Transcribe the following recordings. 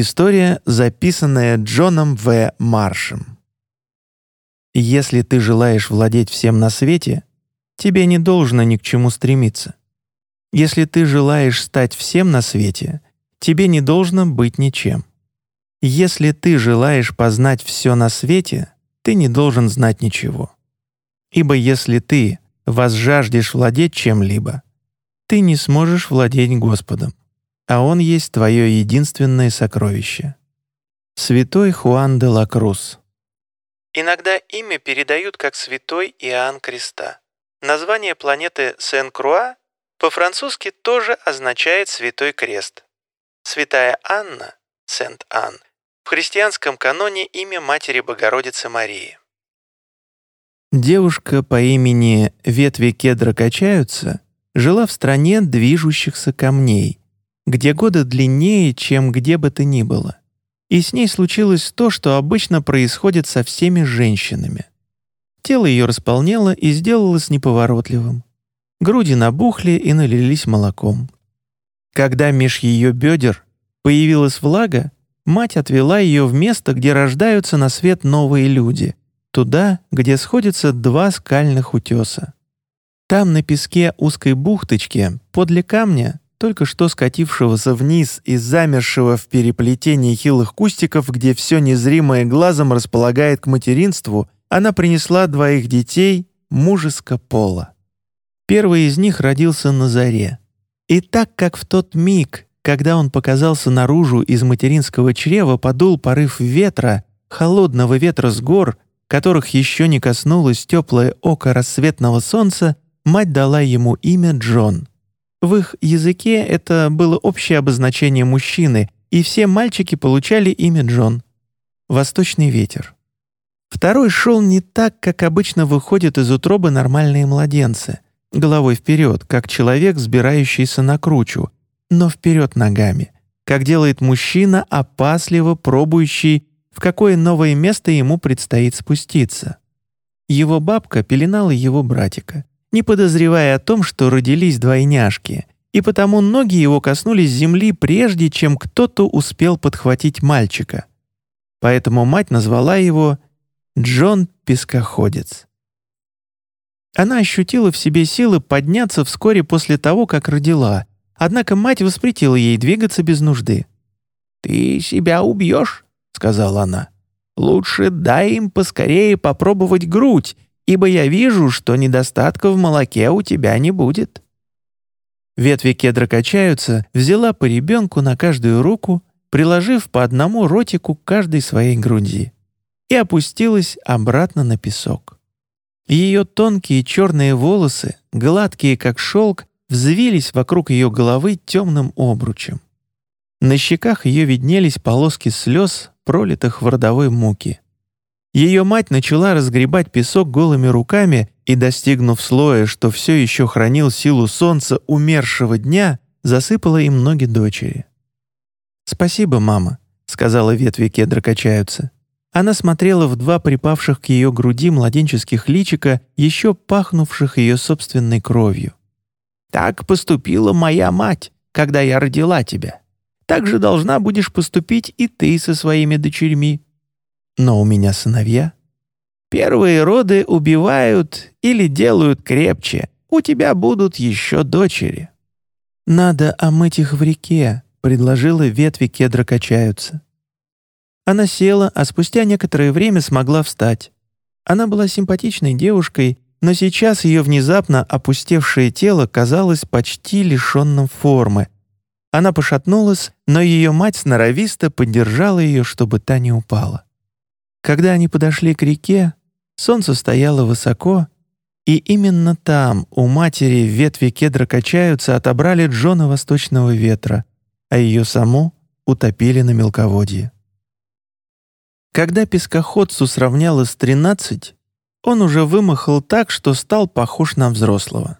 История, записанная Джоном В. Маршем. Если ты желаешь владеть всем на свете, тебе не должно ни к чему стремиться. Если ты желаешь стать всем на свете, тебе не должно быть ничем. Если ты желаешь познать все на свете, ты не должен знать ничего. Ибо если ты возжаждешь владеть чем-либо, ты не сможешь владеть Господом а Он есть твое единственное сокровище. Святой Хуан де ла Крус. Иногда имя передают как Святой Иоанн Креста. Название планеты Сен-Круа по-французски тоже означает Святой Крест. Святая Анна, Сент-Ан, в христианском каноне имя Матери Богородицы Марии. Девушка по имени Ветви кедра качаются жила в стране движущихся камней, где годы длиннее, чем где бы то ни было. И с ней случилось то, что обычно происходит со всеми женщинами. Тело ее располнело и сделалось неповоротливым. Груди набухли и налились молоком. Когда меж ее бедер появилась влага, мать отвела ее в место, где рождаются на свет новые люди, туда, где сходятся два скальных утеса. Там, на песке узкой бухточки, подле камня, только что скатившегося вниз и замершего в переплетении хилых кустиков, где все незримое глазом располагает к материнству, она принесла двоих детей мужеско пола. Первый из них родился на заре. И так как в тот миг, когда он показался наружу из материнского чрева, подул порыв ветра, холодного ветра с гор, которых еще не коснулось теплое око рассветного солнца, мать дала ему имя Джон — в их языке это было общее обозначение мужчины, и все мальчики получали имя Джон. Восточный ветер. Второй шел не так, как обычно выходят из утробы нормальные младенцы, головой вперед, как человек, сбирающийся на кручу, но вперед ногами, как делает мужчина, опасливо пробующий, в какое новое место ему предстоит спуститься. Его бабка пеленала его братика не подозревая о том, что родились двойняшки, и потому ноги его коснулись земли прежде, чем кто-то успел подхватить мальчика. Поэтому мать назвала его Джон Пескоходец. Она ощутила в себе силы подняться вскоре после того, как родила, однако мать воспретила ей двигаться без нужды. «Ты себя убьешь», — сказала она. «Лучше дай им поскорее попробовать грудь, ибо я вижу, что недостатка в молоке у тебя не будет». Ветви кедра качаются, взяла по ребенку на каждую руку, приложив по одному ротику к каждой своей груди, и опустилась обратно на песок. Ее тонкие черные волосы, гладкие как шелк, взвились вокруг ее головы темным обручем. На щеках ее виднелись полоски слез, пролитых в родовой муке. Ее мать начала разгребать песок голыми руками и, достигнув слоя, что все еще хранил силу солнца умершего дня, засыпала им ноги дочери. «Спасибо, мама», — сказала ветви кедра качаются. Она смотрела в два припавших к ее груди младенческих личика, еще пахнувших ее собственной кровью. «Так поступила моя мать, когда я родила тебя. Так же должна будешь поступить и ты со своими дочерьми. Но у меня сыновья. Первые роды убивают или делают крепче. У тебя будут еще дочери. Надо омыть их в реке, предложила ветви кедра качаются. Она села, а спустя некоторое время смогла встать. Она была симпатичной девушкой, но сейчас ее внезапно опустевшее тело казалось почти лишенным формы. Она пошатнулась, но ее мать сноровисто поддержала ее, чтобы та не упала. Когда они подошли к реке, солнце стояло высоко, и именно там у матери ветви кедра качаются отобрали Джона Восточного ветра, а ее саму утопили на мелководье. Когда пескоходцу сравнялось тринадцать, он уже вымахал так, что стал похож на взрослого.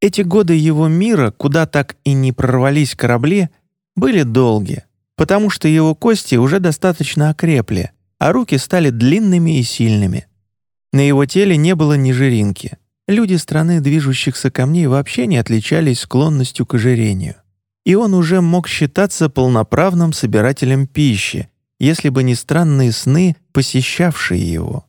Эти годы его мира, куда так и не прорвались корабли, были долгие, потому что его кости уже достаточно окрепли, а руки стали длинными и сильными. На его теле не было ни жиринки. Люди страны движущихся камней вообще не отличались склонностью к ожирению. и он уже мог считаться полноправным собирателем пищи, если бы не странные сны, посещавшие его.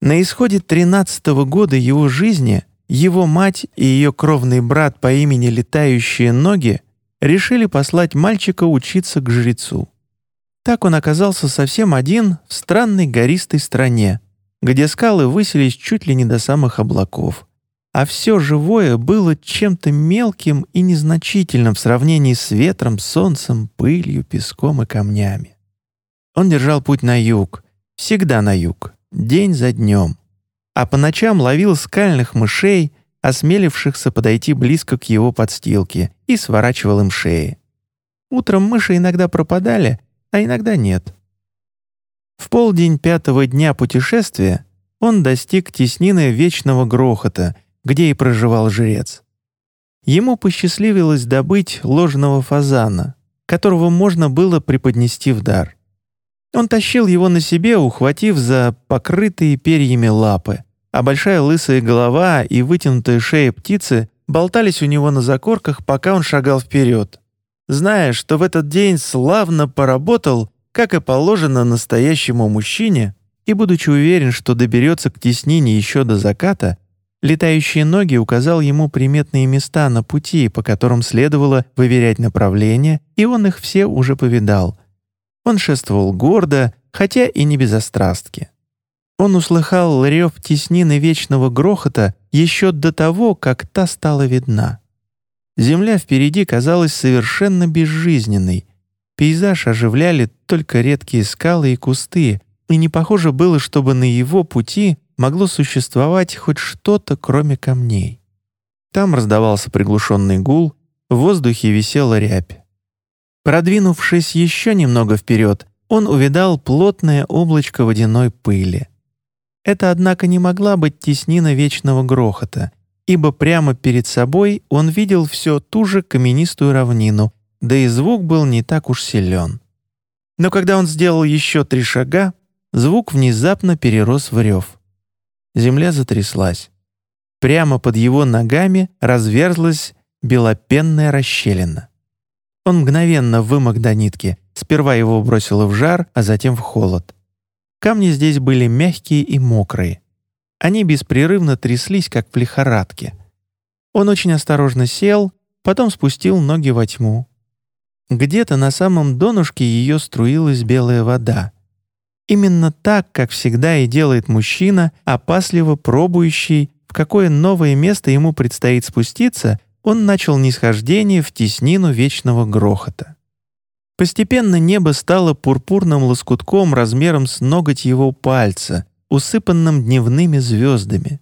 На исходе 13 -го года его жизни его мать и ее кровный брат по имени Летающие Ноги решили послать мальчика учиться к жрецу. Так он оказался совсем один в странной гористой стране, где скалы высились чуть ли не до самых облаков, а все живое было чем-то мелким и незначительным в сравнении с ветром, солнцем, пылью, песком и камнями. Он держал путь на юг, всегда на юг, день за днем, а по ночам ловил скальных мышей, осмелившихся подойти близко к его подстилке, и сворачивал им шеи. Утром мыши иногда пропадали, а иногда нет. В полдень пятого дня путешествия он достиг теснины вечного грохота, где и проживал жрец. Ему посчастливилось добыть ложного фазана, которого можно было преподнести в дар. Он тащил его на себе, ухватив за покрытые перьями лапы, а большая лысая голова и вытянутая шея птицы болтались у него на закорках, пока он шагал вперед, зная, что в этот день славно поработал, как и положено настоящему мужчине, и, будучи уверен, что доберется к теснине еще до заката, летающие ноги указал ему приметные места на пути, по которым следовало выверять направление, и он их все уже повидал — он шествовал гордо, хотя и не без острастки. Он услыхал рев теснины вечного грохота еще до того, как та стала видна. Земля впереди казалась совершенно безжизненной. Пейзаж оживляли только редкие скалы и кусты, и не похоже было, чтобы на его пути могло существовать хоть что-то, кроме камней. Там раздавался приглушенный гул, в воздухе висела рябь. Продвинувшись еще немного вперед, он увидал плотное облачко водяной пыли. Это, однако, не могла быть теснина вечного грохота, ибо прямо перед собой он видел все ту же каменистую равнину, да и звук был не так уж силен. Но когда он сделал еще три шага, звук внезапно перерос в рев. Земля затряслась. Прямо под его ногами разверзлась белопенная расщелина. Он мгновенно вымок до нитки. Сперва его бросило в жар, а затем в холод. Камни здесь были мягкие и мокрые. Они беспрерывно тряслись, как в лихорадке. Он очень осторожно сел, потом спустил ноги во тьму. Где-то на самом донышке ее струилась белая вода. Именно так, как всегда и делает мужчина, опасливо пробующий, в какое новое место ему предстоит спуститься, он начал нисхождение в теснину вечного грохота. Постепенно небо стало пурпурным лоскутком размером с ноготь его пальца, усыпанным дневными звездами,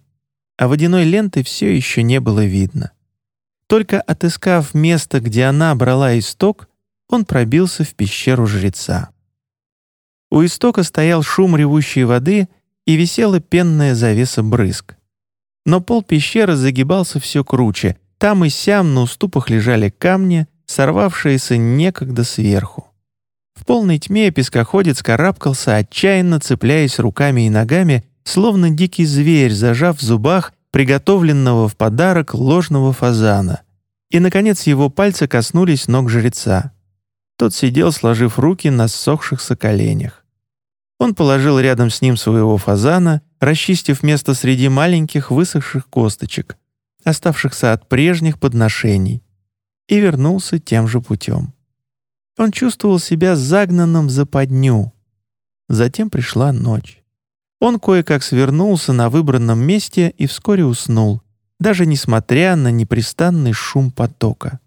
а водяной ленты все еще не было видно. Только отыскав место, где она брала исток, он пробился в пещеру жреца. У истока стоял шум ревущей воды и висела пенная завеса брызг. Но пол пещеры загибался все круче, там и сям на уступах лежали камни, сорвавшиеся некогда сверху. В полной тьме пескоходец карабкался, отчаянно цепляясь руками и ногами, словно дикий зверь, зажав в зубах приготовленного в подарок ложного фазана. И, наконец, его пальцы коснулись ног жреца. Тот сидел, сложив руки на ссохшихся коленях. Он положил рядом с ним своего фазана, расчистив место среди маленьких высохших косточек — оставшихся от прежних подношений, и вернулся тем же путем. Он чувствовал себя загнанным за подню. Затем пришла ночь. Он кое-как свернулся на выбранном месте и вскоре уснул, даже несмотря на непрестанный шум потока.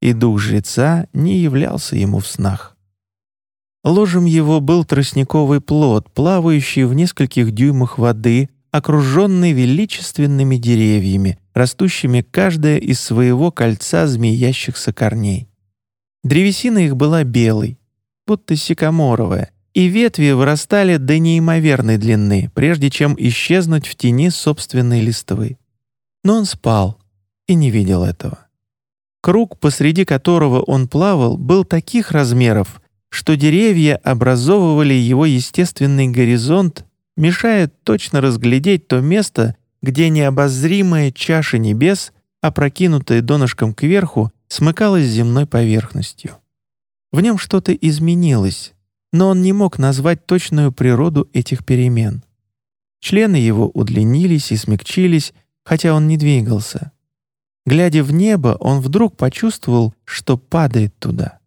И дух жреца не являлся ему в снах. Ложем его был тростниковый плод, плавающий в нескольких дюймах воды, окруженный величественными деревьями, растущими каждая из своего кольца змеящихся корней. Древесина их была белой, будто сикаморовая, и ветви вырастали до неимоверной длины, прежде чем исчезнуть в тени собственной листвы. Но он спал и не видел этого. Круг, посреди которого он плавал, был таких размеров, что деревья образовывали его естественный горизонт, мешая точно разглядеть то место, где необозримая чаша небес, опрокинутая донышком кверху, смыкалось с земной поверхностью. В нем что-то изменилось, но он не мог назвать точную природу этих перемен. Члены его удлинились и смягчились, хотя он не двигался. Глядя в небо, он вдруг почувствовал, что падает туда.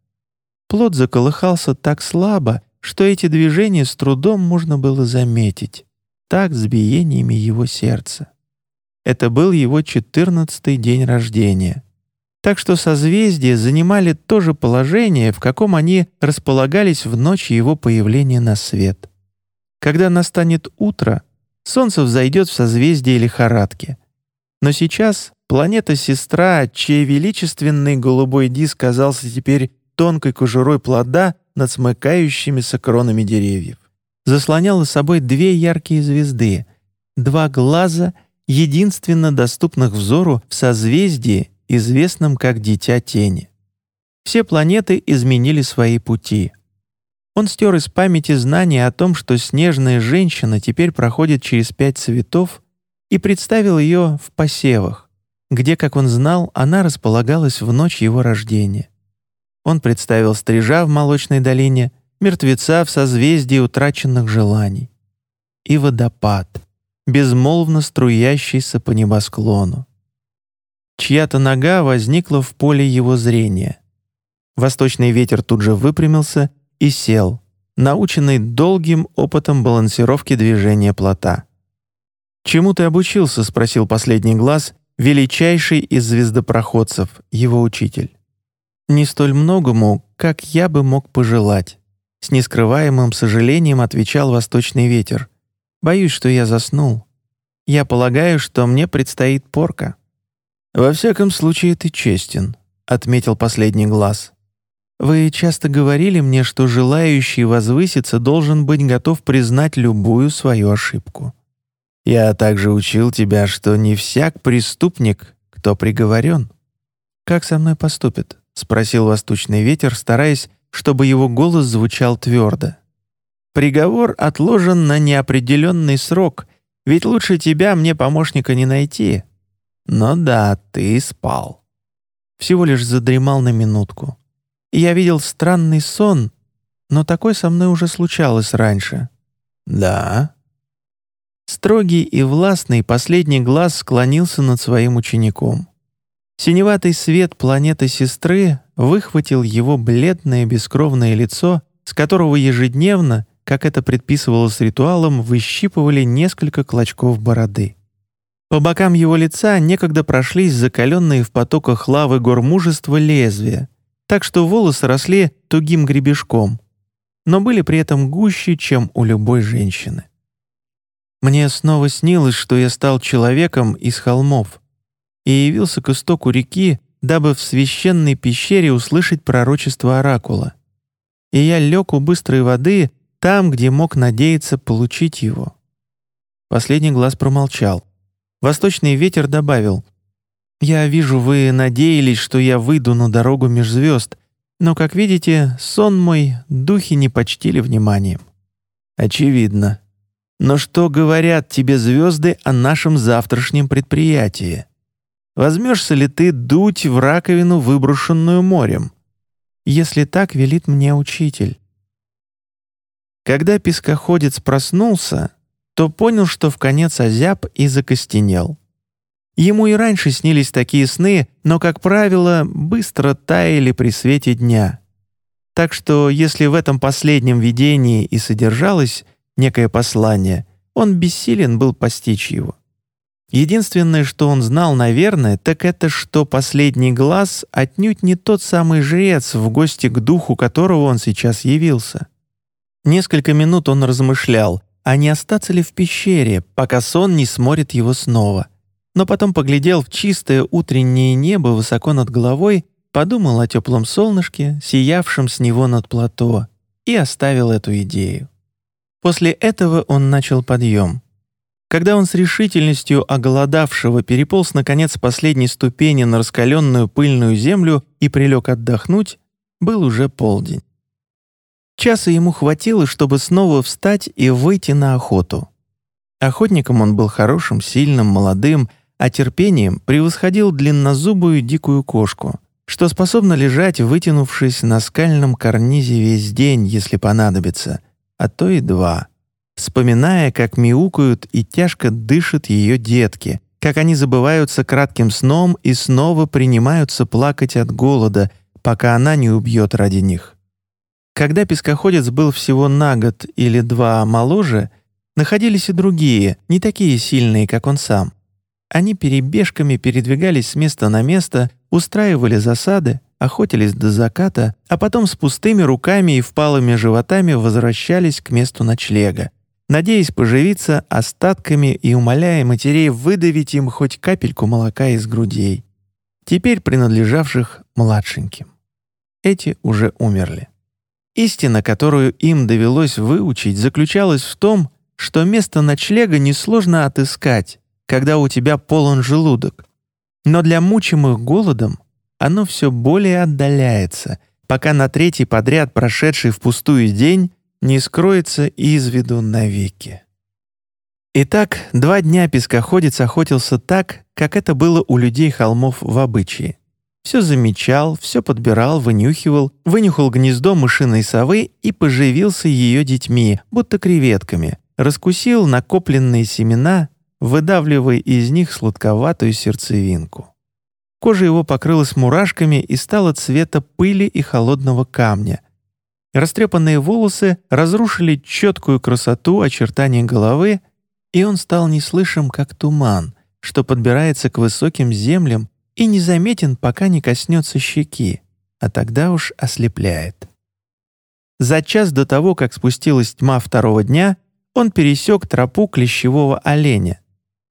Плод заколыхался так слабо, что эти движения с трудом можно было заметить, так с биениями его сердца. Это был его четырнадцатый день рождения. Так что созвездия занимали то же положение, в каком они располагались в ночь его появления на свет. Когда настанет утро, Солнце взойдет в созвездие лихорадки. Но сейчас планета-сестра, чей величественный голубой диск казался теперь тонкой кожурой плода над смыкающимися кронами деревьев, заслоняла собой две яркие звезды, два глаза, единственно доступных взору в созвездии, известном как Дитя Тени. Все планеты изменили свои пути — он стер из памяти знание о том, что снежная женщина теперь проходит через пять цветов, и представил ее в посевах, где, как он знал, она располагалась в ночь его рождения. Он представил стрижа в молочной долине, мертвеца в созвездии утраченных желаний. И водопад, безмолвно струящийся по небосклону. Чья-то нога возникла в поле его зрения. Восточный ветер тут же выпрямился — и сел, наученный долгим опытом балансировки движения плота. «Чему ты обучился?» — спросил последний глаз, величайший из звездопроходцев, его учитель. «Не столь многому, как я бы мог пожелать», — с нескрываемым сожалением отвечал восточный ветер. «Боюсь, что я заснул. Я полагаю, что мне предстоит порка». «Во всяком случае, ты честен», — отметил последний глаз. Вы часто говорили мне, что желающий возвыситься должен быть готов признать любую свою ошибку. Я также учил тебя, что не всяк преступник, кто приговорен. Как со мной поступят? спросил восточный ветер, стараясь, чтобы его голос звучал твердо. Приговор отложен на неопределенный срок, ведь лучше тебя мне помощника не найти. Но да, ты спал. Всего лишь задремал на минутку я видел странный сон, но такой со мной уже случалось раньше». «Да». Строгий и властный последний глаз склонился над своим учеником. Синеватый свет планеты сестры выхватил его бледное бескровное лицо, с которого ежедневно, как это предписывалось ритуалом, выщипывали несколько клочков бороды. По бокам его лица некогда прошлись закаленные в потоках лавы гор мужества лезвия, так что волосы росли тугим гребешком, но были при этом гуще, чем у любой женщины. Мне снова снилось, что я стал человеком из холмов и явился к истоку реки, дабы в священной пещере услышать пророчество оракула. И я лег у быстрой воды там, где мог надеяться получить его. Последний глаз промолчал. Восточный ветер добавил я вижу, вы надеялись, что я выйду на дорогу меж звезд, но, как видите, сон мой духи не почтили вниманием. Очевидно. Но что говорят тебе звезды о нашем завтрашнем предприятии? Возьмешься ли ты дуть в раковину, выброшенную морем? Если так, велит мне учитель. Когда пескоходец проснулся, то понял, что в конец озяб и закостенел. Ему и раньше снились такие сны, но, как правило, быстро таяли при свете дня. Так что, если в этом последнем видении и содержалось некое послание, он бессилен был постичь его. Единственное, что он знал, наверное, так это, что последний глаз отнюдь не тот самый жрец, в гости к духу которого он сейчас явился. Несколько минут он размышлял, а не остаться ли в пещере, пока сон не сморит его снова но потом поглядел в чистое утреннее небо высоко над головой, подумал о теплом солнышке, сиявшем с него над плато, и оставил эту идею. После этого он начал подъем. Когда он с решительностью оголодавшего переполз наконец последней ступени на раскаленную пыльную землю и прилег отдохнуть, был уже полдень. Часа ему хватило, чтобы снова встать и выйти на охоту. Охотником он был хорошим, сильным, молодым, а терпением превосходил длиннозубую дикую кошку, что способно лежать, вытянувшись на скальном карнизе весь день, если понадобится, а то и два, вспоминая, как мяукают и тяжко дышат ее детки, как они забываются кратким сном и снова принимаются плакать от голода, пока она не убьет ради них. Когда пескоходец был всего на год или два моложе, находились и другие, не такие сильные, как он сам. Они перебежками передвигались с места на место, устраивали засады, охотились до заката, а потом с пустыми руками и впалыми животами возвращались к месту ночлега, надеясь поживиться остатками и умоляя матерей выдавить им хоть капельку молока из грудей, теперь принадлежавших младшеньким. Эти уже умерли. Истина, которую им довелось выучить, заключалась в том, что место ночлега несложно отыскать, когда у тебя полон желудок. Но для мучимых голодом оно все более отдаляется, пока на третий подряд прошедший впустую день не скроется из виду навеки. Итак, два дня пескоходец охотился так, как это было у людей холмов в обычае. Все замечал, все подбирал, вынюхивал, вынюхал гнездо мышиной совы и поживился ее детьми, будто креветками, раскусил накопленные семена выдавливая из них сладковатую сердцевинку. Кожа его покрылась мурашками и стала цвета пыли и холодного камня. Растрепанные волосы разрушили четкую красоту очертаний головы, и он стал неслышим, как туман, что подбирается к высоким землям и незаметен, пока не коснется щеки, а тогда уж ослепляет. За час до того, как спустилась тьма второго дня, он пересек тропу клещевого оленя,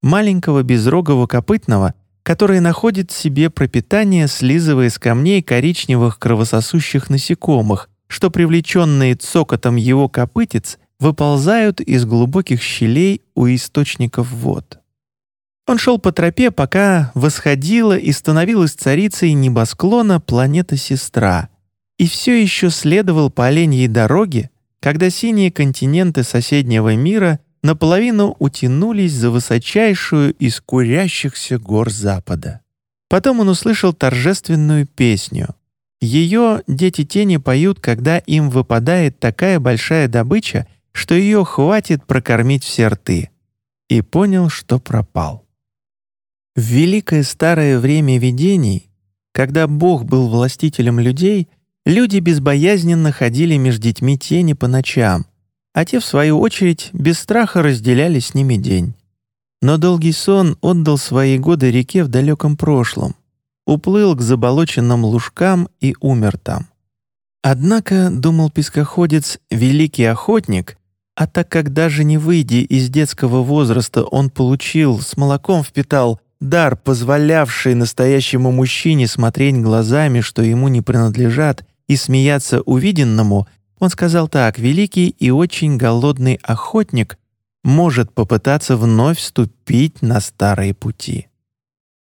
маленького безрогого копытного, который находит себе пропитание, слизывая с камней коричневых кровососущих насекомых, что, привлеченные цокотом его копытец, выползают из глубоких щелей у источников вод. Он шел по тропе, пока восходила и становилась царицей небосклона планета-сестра, и все еще следовал по оленьей дороге, когда синие континенты соседнего мира наполовину утянулись за высочайшую из курящихся гор Запада. Потом он услышал торжественную песню. Ее дети тени поют, когда им выпадает такая большая добыча, что ее хватит прокормить все рты. И понял, что пропал. В великое старое время видений, когда Бог был властителем людей, люди безбоязненно ходили между детьми тени по ночам, а те, в свою очередь, без страха разделяли с ними день. Но долгий сон отдал свои годы реке в далеком прошлом, уплыл к заболоченным лужкам и умер там. Однако, думал пескоходец, великий охотник, а так как даже не выйдя из детского возраста он получил, с молоком впитал, дар, позволявший настоящему мужчине смотреть глазами, что ему не принадлежат, и смеяться увиденному, он сказал так, великий и очень голодный охотник может попытаться вновь ступить на старые пути.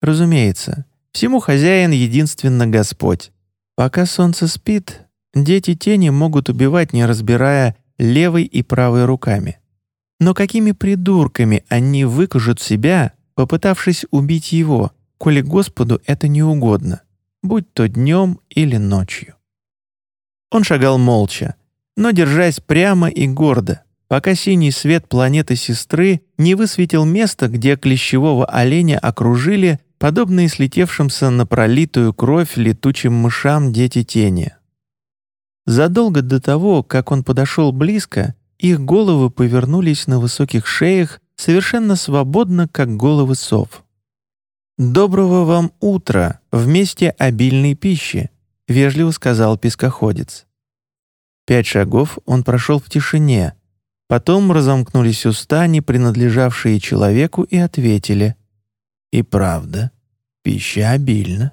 Разумеется, всему хозяин единственно Господь. Пока солнце спит, дети тени могут убивать, не разбирая левой и правой руками. Но какими придурками они выкажут себя, попытавшись убить его, коли Господу это не угодно, будь то днем или ночью? Он шагал молча, но держась прямо и гордо, пока синий свет планеты сестры не высветил место, где клещевого оленя окружили подобные слетевшимся на пролитую кровь летучим мышам дети тени. Задолго до того, как он подошел близко, их головы повернулись на высоких шеях совершенно свободно, как головы сов. «Доброго вам утра вместе обильной пищи», — вежливо сказал пескоходец. Пять шагов он прошел в тишине. Потом разомкнулись уста, не принадлежавшие человеку, и ответили. «И правда, пища обильна».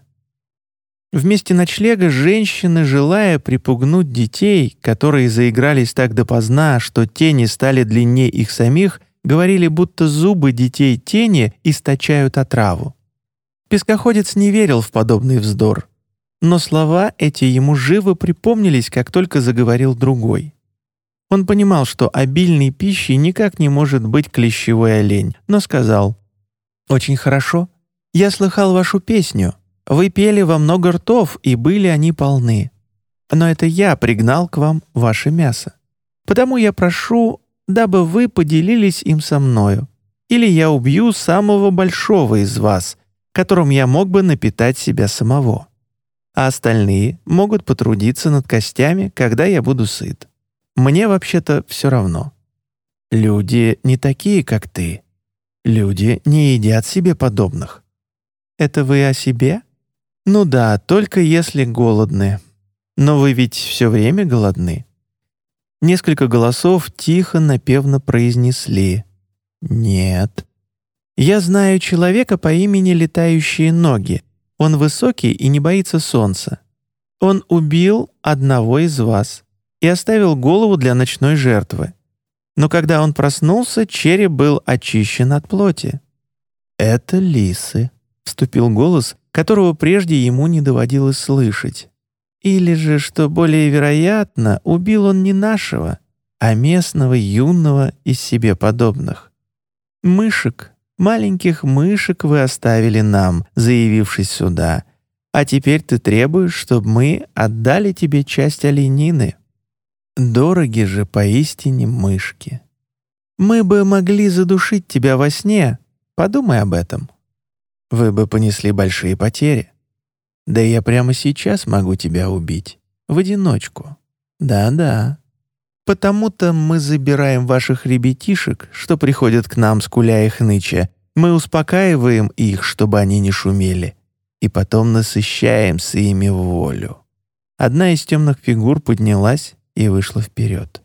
Вместе ночлега женщины, желая припугнуть детей, которые заигрались так допоздна, что тени стали длиннее их самих, говорили, будто зубы детей тени источают отраву. Пескоходец не верил в подобный вздор. Но слова эти ему живо припомнились, как только заговорил другой. Он понимал, что обильной пищей никак не может быть клещевой олень, но сказал «Очень хорошо. Я слыхал вашу песню. Вы пели во много ртов, и были они полны. Но это я пригнал к вам ваше мясо. Потому я прошу, дабы вы поделились им со мною. Или я убью самого большого из вас, которым я мог бы напитать себя самого. А остальные могут потрудиться над костями, когда я буду сыт. Мне вообще-то все равно. Люди не такие, как ты. Люди не едят себе подобных. Это вы о себе? Ну да, только если голодны. Но вы ведь все время голодны. Несколько голосов тихо, напевно произнесли «Нет». «Я знаю человека по имени Летающие ноги. Он высокий и не боится солнца. Он убил одного из вас и оставил голову для ночной жертвы. Но когда он проснулся, череп был очищен от плоти. «Это лисы», — вступил голос, которого прежде ему не доводилось слышать. Или же, что более вероятно, убил он не нашего, а местного юного из себе подобных. Мышек, маленьких мышек вы оставили нам, заявившись сюда, а теперь ты требуешь, чтобы мы отдали тебе часть оленины. Дороги же поистине мышки. Мы бы могли задушить тебя во сне. Подумай об этом. Вы бы понесли большие потери. Да я прямо сейчас могу тебя убить. В одиночку. Да-да. Потому-то мы забираем ваших ребятишек, что приходят к нам, скуля их ныча. Мы успокаиваем их, чтобы они не шумели. И потом насыщаемся ими волю. Одна из темных фигур поднялась и вышла вперед.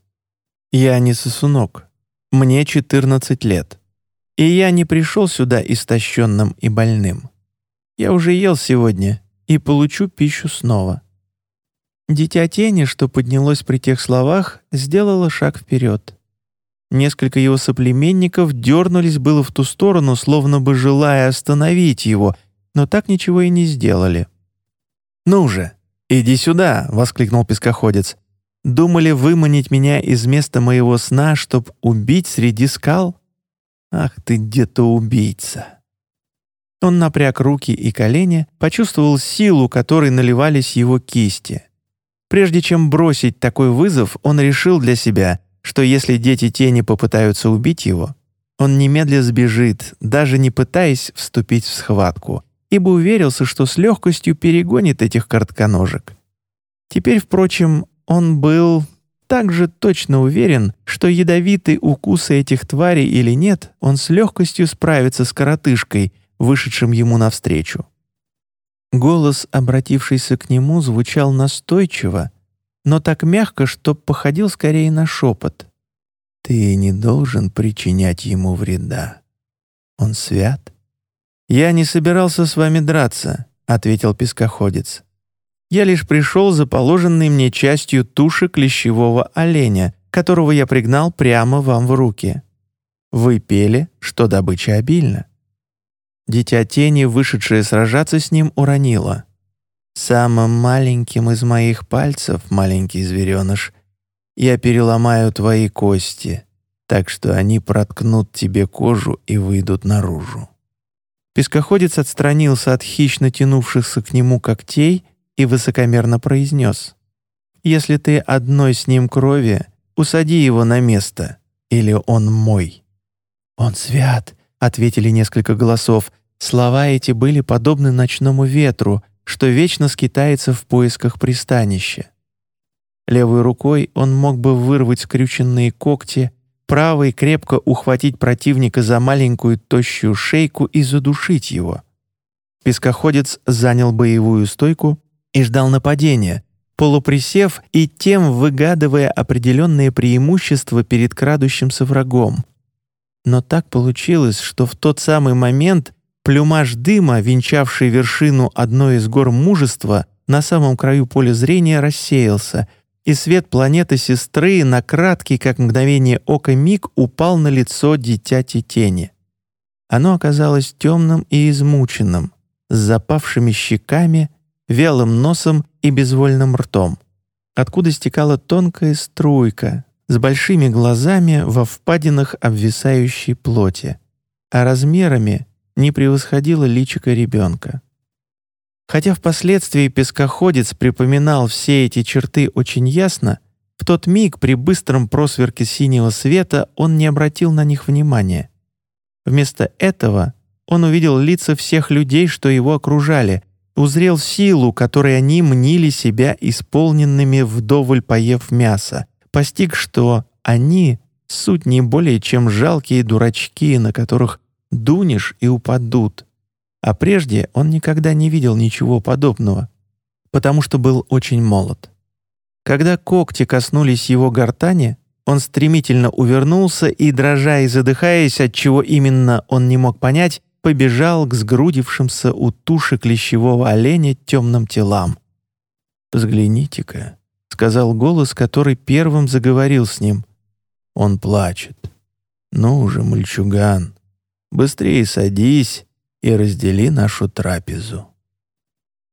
«Я не сосунок. Мне 14 лет. И я не пришел сюда истощенным и больным. Я уже ел сегодня и получу пищу снова». Дитя тени, что поднялось при тех словах, сделало шаг вперед. Несколько его соплеменников дернулись было в ту сторону, словно бы желая остановить его, но так ничего и не сделали. «Ну же, иди сюда!» — воскликнул пескоходец. Думали выманить меня из места моего сна, чтоб убить среди скал? Ах ты, где-то убийца!» Он напряг руки и колени, почувствовал силу, которой наливались его кисти. Прежде чем бросить такой вызов, он решил для себя, что если дети тени попытаются убить его, он немедля сбежит, даже не пытаясь вступить в схватку, ибо уверился, что с легкостью перегонит этих коротконожек. Теперь, впрочем, он был также точно уверен, что ядовитые укусы этих тварей или нет, он с легкостью справится с коротышкой, вышедшим ему навстречу. Голос, обратившийся к нему, звучал настойчиво, но так мягко, что походил скорее на шепот. «Ты не должен причинять ему вреда. Он свят». «Я не собирался с вами драться», — ответил пескоходец. Я лишь пришел за положенной мне частью туши клещевого оленя, которого я пригнал прямо вам в руки. Вы пели, что добыча обильна. Дитя тени, вышедшее сражаться с ним, уронило. «Самым маленьким из моих пальцев, маленький звереныш, я переломаю твои кости, так что они проткнут тебе кожу и выйдут наружу». Пескоходец отстранился от хищно тянувшихся к нему когтей и высокомерно произнес «Если ты одной с ним крови, усади его на место, или он мой». «Он свят», — ответили несколько голосов. Слова эти были подобны ночному ветру, что вечно скитается в поисках пристанища. Левой рукой он мог бы вырвать скрюченные когти, правой крепко ухватить противника за маленькую тощую шейку и задушить его. Пескоходец занял боевую стойку и ждал нападения, полуприсев и тем выгадывая определенные преимущества перед крадущимся врагом. Но так получилось, что в тот самый момент плюмаж дыма, венчавший вершину одной из гор мужества, на самом краю поля зрения рассеялся, и свет планеты сестры на краткий, как мгновение ока миг, упал на лицо дитяти тени. Оно оказалось темным и измученным, с запавшими щеками вялым носом и безвольным ртом, откуда стекала тонкая струйка с большими глазами во впадинах обвисающей плоти, а размерами не превосходила личико ребенка. Хотя впоследствии пескоходец припоминал все эти черты очень ясно, в тот миг при быстром просверке синего света он не обратил на них внимания. Вместо этого он увидел лица всех людей, что его окружали, узрел силу, которой они мнили себя исполненными вдоволь поев мяса, постиг, что они — суть не более чем жалкие дурачки, на которых дунешь и упадут. А прежде он никогда не видел ничего подобного, потому что был очень молод. Когда когти коснулись его гортани, он стремительно увернулся и, дрожа и задыхаясь, от чего именно он не мог понять, побежал к сгрудившимся у туши клещевого оленя темным телам. «Взгляните-ка», — сказал голос, который первым заговорил с ним. Он плачет. «Ну уже, мальчуган, быстрее садись и раздели нашу трапезу».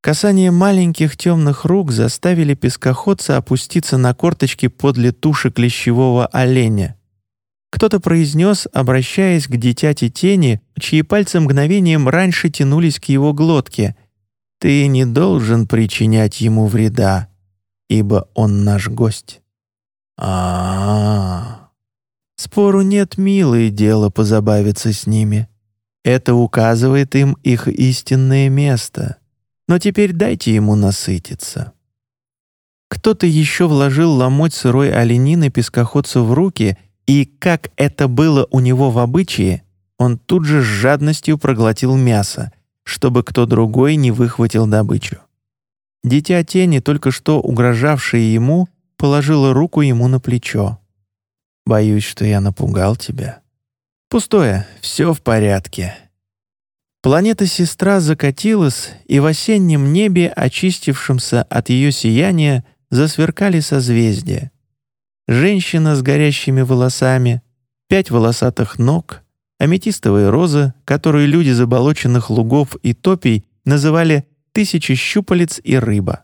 Касание маленьких темных рук заставили пескоходца опуститься на корточки подле туши клещевого оленя. Кто-то произнес, обращаясь к дитяти тени, чьи пальцы мгновением раньше тянулись к его глотке. «Ты не должен причинять ему вреда, ибо он наш гость». А, -а, -а. Спору нет, милое дело позабавиться с ними. Это указывает им их истинное место но теперь дайте ему насытиться». Кто-то еще вложил ломоть сырой оленины пескоходцу в руки, и, как это было у него в обычае, он тут же с жадностью проглотил мясо, чтобы кто другой не выхватил добычу. Дитя тени, только что угрожавшее ему, положило руку ему на плечо. «Боюсь, что я напугал тебя». «Пустое, все в порядке. Планета-сестра закатилась, и в осеннем небе, очистившемся от ее сияния, засверкали созвездия. Женщина с горящими волосами, пять волосатых ног, аметистовая роза, которую люди заболоченных лугов и топий называли «тысячи щупалец и рыба».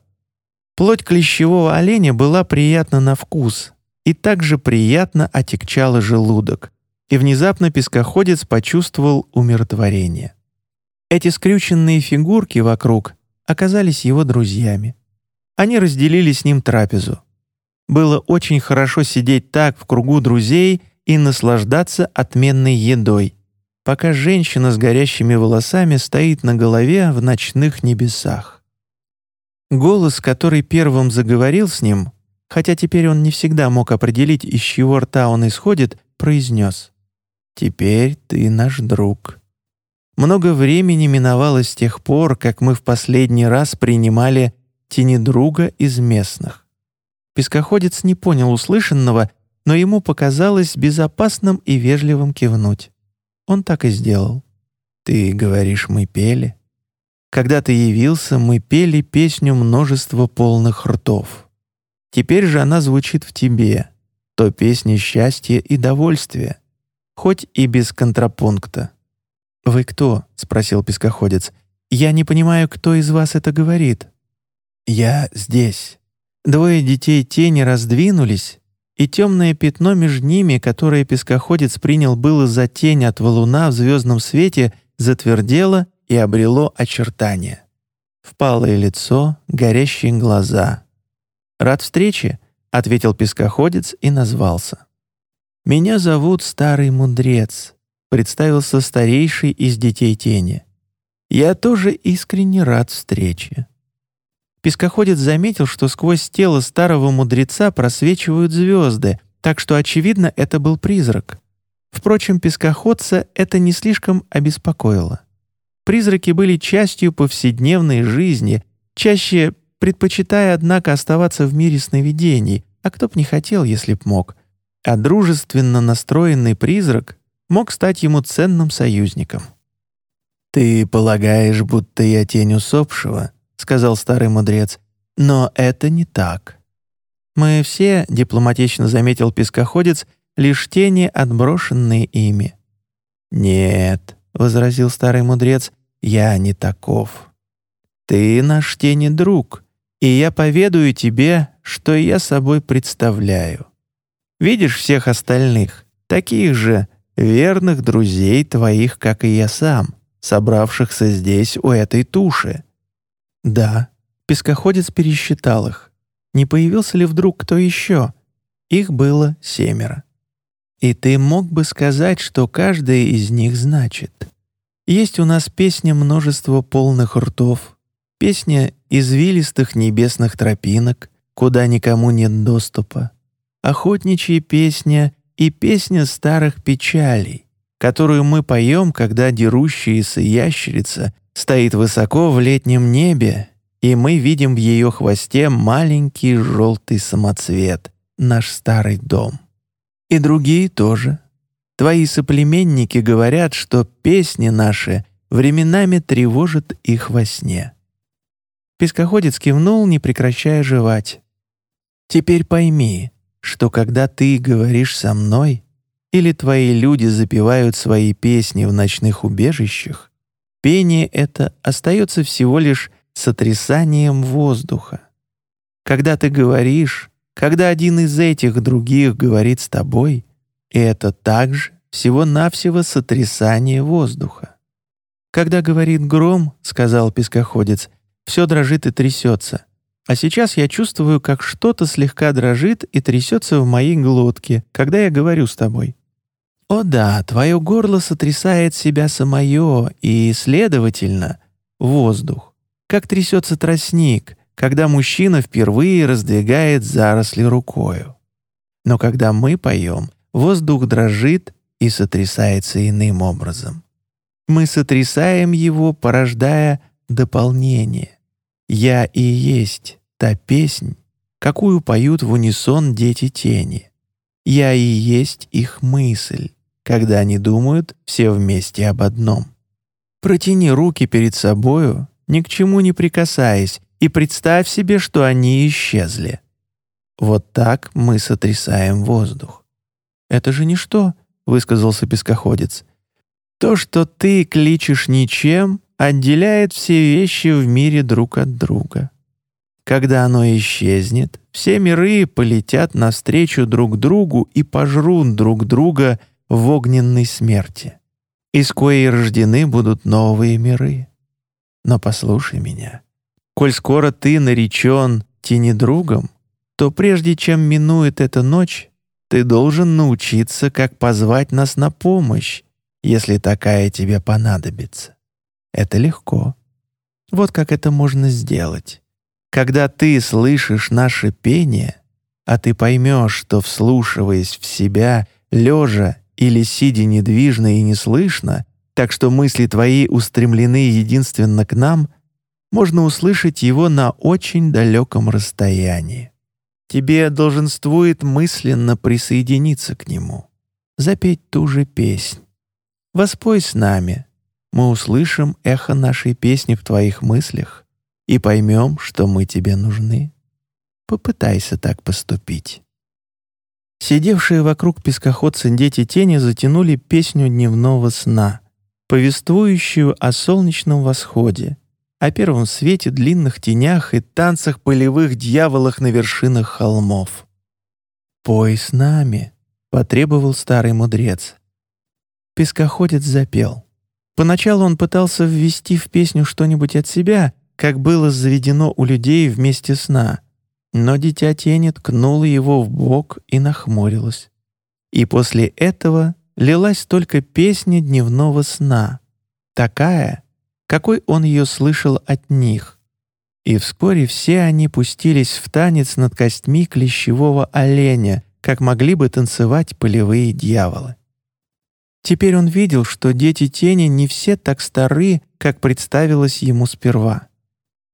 Плоть клещевого оленя была приятна на вкус, и также приятно отекчала желудок, и внезапно пескоходец почувствовал умиротворение. Эти скрюченные фигурки вокруг оказались его друзьями. Они разделили с ним трапезу. Было очень хорошо сидеть так в кругу друзей и наслаждаться отменной едой, пока женщина с горящими волосами стоит на голове в ночных небесах. Голос, который первым заговорил с ним, хотя теперь он не всегда мог определить, из чего рта он исходит, произнес «Теперь ты наш друг». Много времени миновало с тех пор, как мы в последний раз принимали тени друга из местных. Пескоходец не понял услышанного, но ему показалось безопасным и вежливым кивнуть. Он так и сделал. «Ты говоришь, мы пели?» «Когда ты явился, мы пели песню множества полных ртов. Теперь же она звучит в тебе, то песня счастья и довольствия, хоть и без контрапункта. «Вы кто?» — спросил пескоходец. «Я не понимаю, кто из вас это говорит». «Я здесь». Двое детей тени раздвинулись, и темное пятно между ними, которое пескоходец принял было за тень от валуна в звездном свете, затвердело и обрело очертания. Впалое лицо, горящие глаза. «Рад встрече», — ответил пескоходец и назвался. «Меня зовут Старый Мудрец представился старейший из детей тени. «Я тоже искренне рад встрече». Пескоходец заметил, что сквозь тело старого мудреца просвечивают звезды, так что, очевидно, это был призрак. Впрочем, пескоходца это не слишком обеспокоило. Призраки были частью повседневной жизни, чаще предпочитая, однако, оставаться в мире сновидений, а кто б не хотел, если б мог. А дружественно настроенный призрак мог стать ему ценным союзником. «Ты полагаешь, будто я тень усопшего?» — сказал старый мудрец. «Но это не так. Мы все, — дипломатично заметил пескоходец, — лишь тени, отброшенные ими». «Нет», — возразил старый мудрец, — «я не таков. Ты наш тени друг, и я поведаю тебе, что я собой представляю. Видишь всех остальных, таких же, верных друзей твоих, как и я сам, собравшихся здесь у этой туши. Да, пескоходец пересчитал их. Не появился ли вдруг кто еще? Их было семеро. И ты мог бы сказать, что каждая из них значит. Есть у нас песня множества полных ртов, песня извилистых небесных тропинок, куда никому нет доступа, охотничья песня и песня старых печалей, которую мы поем, когда дерущаяся ящерица стоит высоко в летнем небе, и мы видим в ее хвосте маленький желтый самоцвет, наш старый дом. И другие тоже. Твои соплеменники говорят, что песни наши временами тревожат их во сне. Пескоходец кивнул, не прекращая жевать. «Теперь пойми, что когда ты говоришь со мной, или твои люди запевают свои песни в ночных убежищах, пение это остается всего лишь сотрясанием воздуха. Когда ты говоришь, когда один из этих других говорит с тобой, это также всего-навсего сотрясание воздуха. «Когда говорит гром, — сказал пескоходец, — все дрожит и трясется. А сейчас я чувствую, как что-то слегка дрожит и трясется в моей глотке, когда я говорю с тобой. О да, твое горло сотрясает себя самое, и, следовательно, воздух. Как трясется тростник, когда мужчина впервые раздвигает заросли рукою. Но когда мы поем, воздух дрожит и сотрясается иным образом. Мы сотрясаем его, порождая дополнение. «Я и есть та песнь, какую поют в унисон дети тени. Я и есть их мысль, когда они думают все вместе об одном. Протяни руки перед собою, ни к чему не прикасаясь, и представь себе, что они исчезли. Вот так мы сотрясаем воздух. «Это же ничто», — высказался пескоходец. «То, что ты кличешь ничем, отделяет все вещи в мире друг от друга. Когда оно исчезнет, все миры полетят навстречу друг другу и пожрут друг друга в огненной смерти, из коей рождены будут новые миры. Но послушай меня. Коль скоро ты наречен тенедругом, то прежде чем минует эта ночь, ты должен научиться, как позвать нас на помощь, если такая тебе понадобится. Это легко. Вот как это можно сделать. Когда ты слышишь наше пение, а ты поймешь, что, вслушиваясь в себя, лежа или сидя недвижно и неслышно, так что мысли твои устремлены единственно к нам, можно услышать его на очень далеком расстоянии. Тебе долженствует мысленно присоединиться к нему, запеть ту же песнь. Воспой с нами, мы услышим эхо нашей песни в твоих мыслях и поймем, что мы тебе нужны. Попытайся так поступить. Сидевшие вокруг пескоходца дети тени затянули песню дневного сна, повествующую о солнечном восходе, о первом свете, длинных тенях и танцах полевых дьяволах на вершинах холмов. «Пой с нами», — потребовал старый мудрец. Пескоходец запел. Поначалу он пытался ввести в песню что-нибудь от себя, как было заведено у людей вместе сна — но дитя тени ткнуло его в бок и нахмурилось. И после этого лилась только песня дневного сна, такая, какой он ее слышал от них. И вскоре все они пустились в танец над костьми клещевого оленя, как могли бы танцевать полевые дьяволы. Теперь он видел, что дети тени не все так стары, как представилось ему сперва.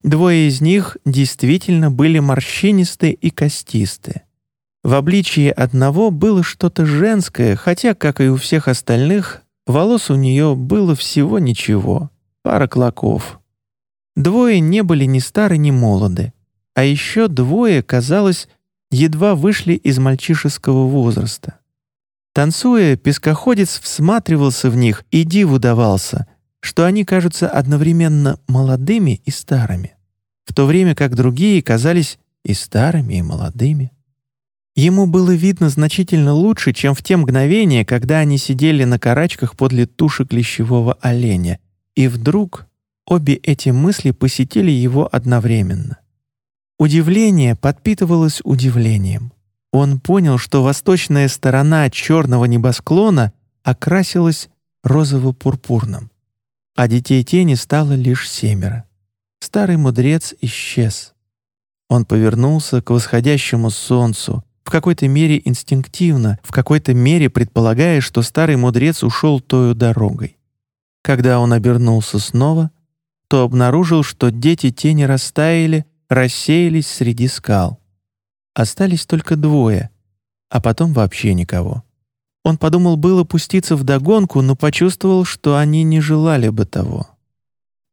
Двое из них действительно были морщинисты и костисты. В обличии одного было что-то женское, хотя, как и у всех остальных, волос у нее было всего ничего, пара клоков. Двое не были ни стары, ни молоды, а еще двое, казалось, едва вышли из мальчишеского возраста. Танцуя, пескоходец всматривался в них и диву давался, что они кажутся одновременно молодыми и старыми, в то время как другие казались и старыми, и молодыми. Ему было видно значительно лучше, чем в те мгновения, когда они сидели на карачках подле туши клещевого оленя. И вдруг обе эти мысли посетили его одновременно. Удивление подпитывалось удивлением. Он понял, что восточная сторона черного небосклона окрасилась розово-пурпурным, а детей тени стало лишь семеро. Старый мудрец исчез. Он повернулся к восходящему солнцу, в какой-то мере инстинктивно, в какой-то мере предполагая, что старый мудрец ушел тою дорогой. Когда он обернулся снова, то обнаружил, что дети тени растаяли, рассеялись среди скал. Остались только двое, а потом вообще никого. Он подумал было пуститься в догонку, но почувствовал, что они не желали бы того.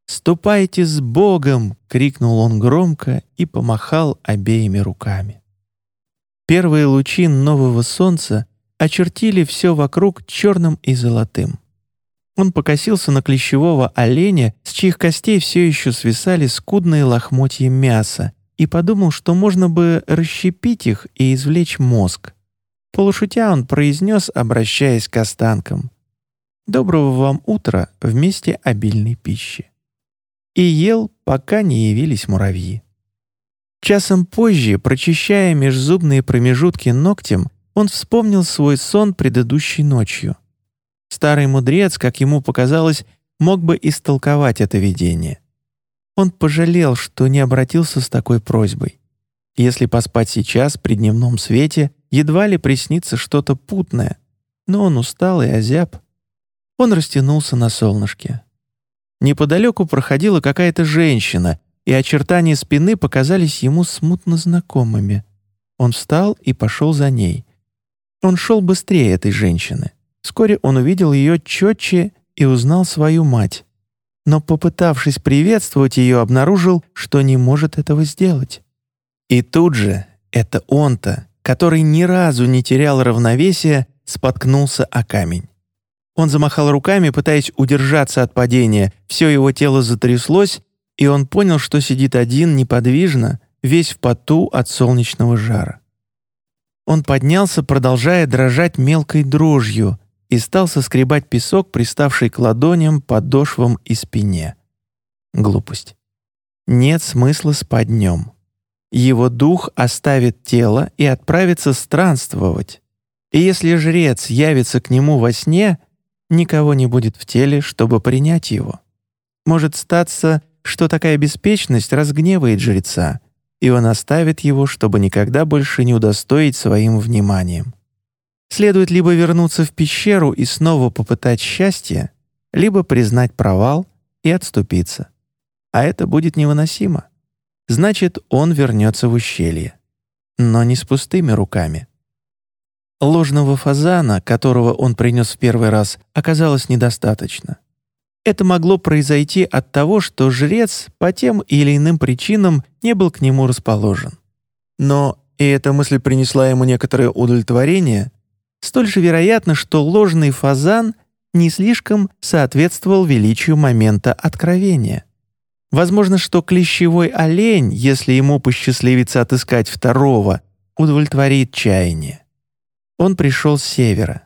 «Ступайте с Богом!» — крикнул он громко и помахал обеими руками. Первые лучи нового солнца очертили все вокруг черным и золотым. Он покосился на клещевого оленя, с чьих костей все еще свисали скудные лохмотья мяса, и подумал, что можно бы расщепить их и извлечь мозг. Полушутя он произнес, обращаясь к останкам. «Доброго вам утра вместе обильной пищи». И ел, пока не явились муравьи. Часом позже, прочищая межзубные промежутки ногтем, он вспомнил свой сон предыдущей ночью. Старый мудрец, как ему показалось, мог бы истолковать это видение. Он пожалел, что не обратился с такой просьбой. Если поспать сейчас при дневном свете, едва ли приснится что-то путное, но он устал и озяб. Он растянулся на солнышке. Неподалеку проходила какая-то женщина, и очертания спины показались ему смутно знакомыми. Он встал и пошел за ней. Он шел быстрее этой женщины. Вскоре он увидел ее четче и узнал свою мать. Но, попытавшись приветствовать ее, обнаружил, что не может этого сделать. И тут же это он-то, который ни разу не терял равновесия, споткнулся о камень. Он замахал руками, пытаясь удержаться от падения, все его тело затряслось, и он понял, что сидит один неподвижно, весь в поту от солнечного жара. Он поднялся, продолжая дрожать мелкой дрожью, и стал соскребать песок, приставший к ладоням, подошвам и спине. Глупость. Нет смысла спать днем. Его дух оставит тело и отправится странствовать. И если жрец явится к нему во сне, никого не будет в теле, чтобы принять его. Может статься, что такая беспечность разгневает жреца, и он оставит его, чтобы никогда больше не удостоить своим вниманием. Следует либо вернуться в пещеру и снова попытать счастье, либо признать провал и отступиться. А это будет невыносимо. Значит, он вернется в ущелье. Но не с пустыми руками. Ложного фазана, которого он принес в первый раз, оказалось недостаточно. Это могло произойти от того, что жрец по тем или иным причинам не был к нему расположен. Но, и эта мысль принесла ему некоторое удовлетворение, столь же вероятно, что ложный фазан не слишком соответствовал величию момента откровения. Возможно, что клещевой олень, если ему посчастливится отыскать второго, удовлетворит чаяние. Он пришел с севера.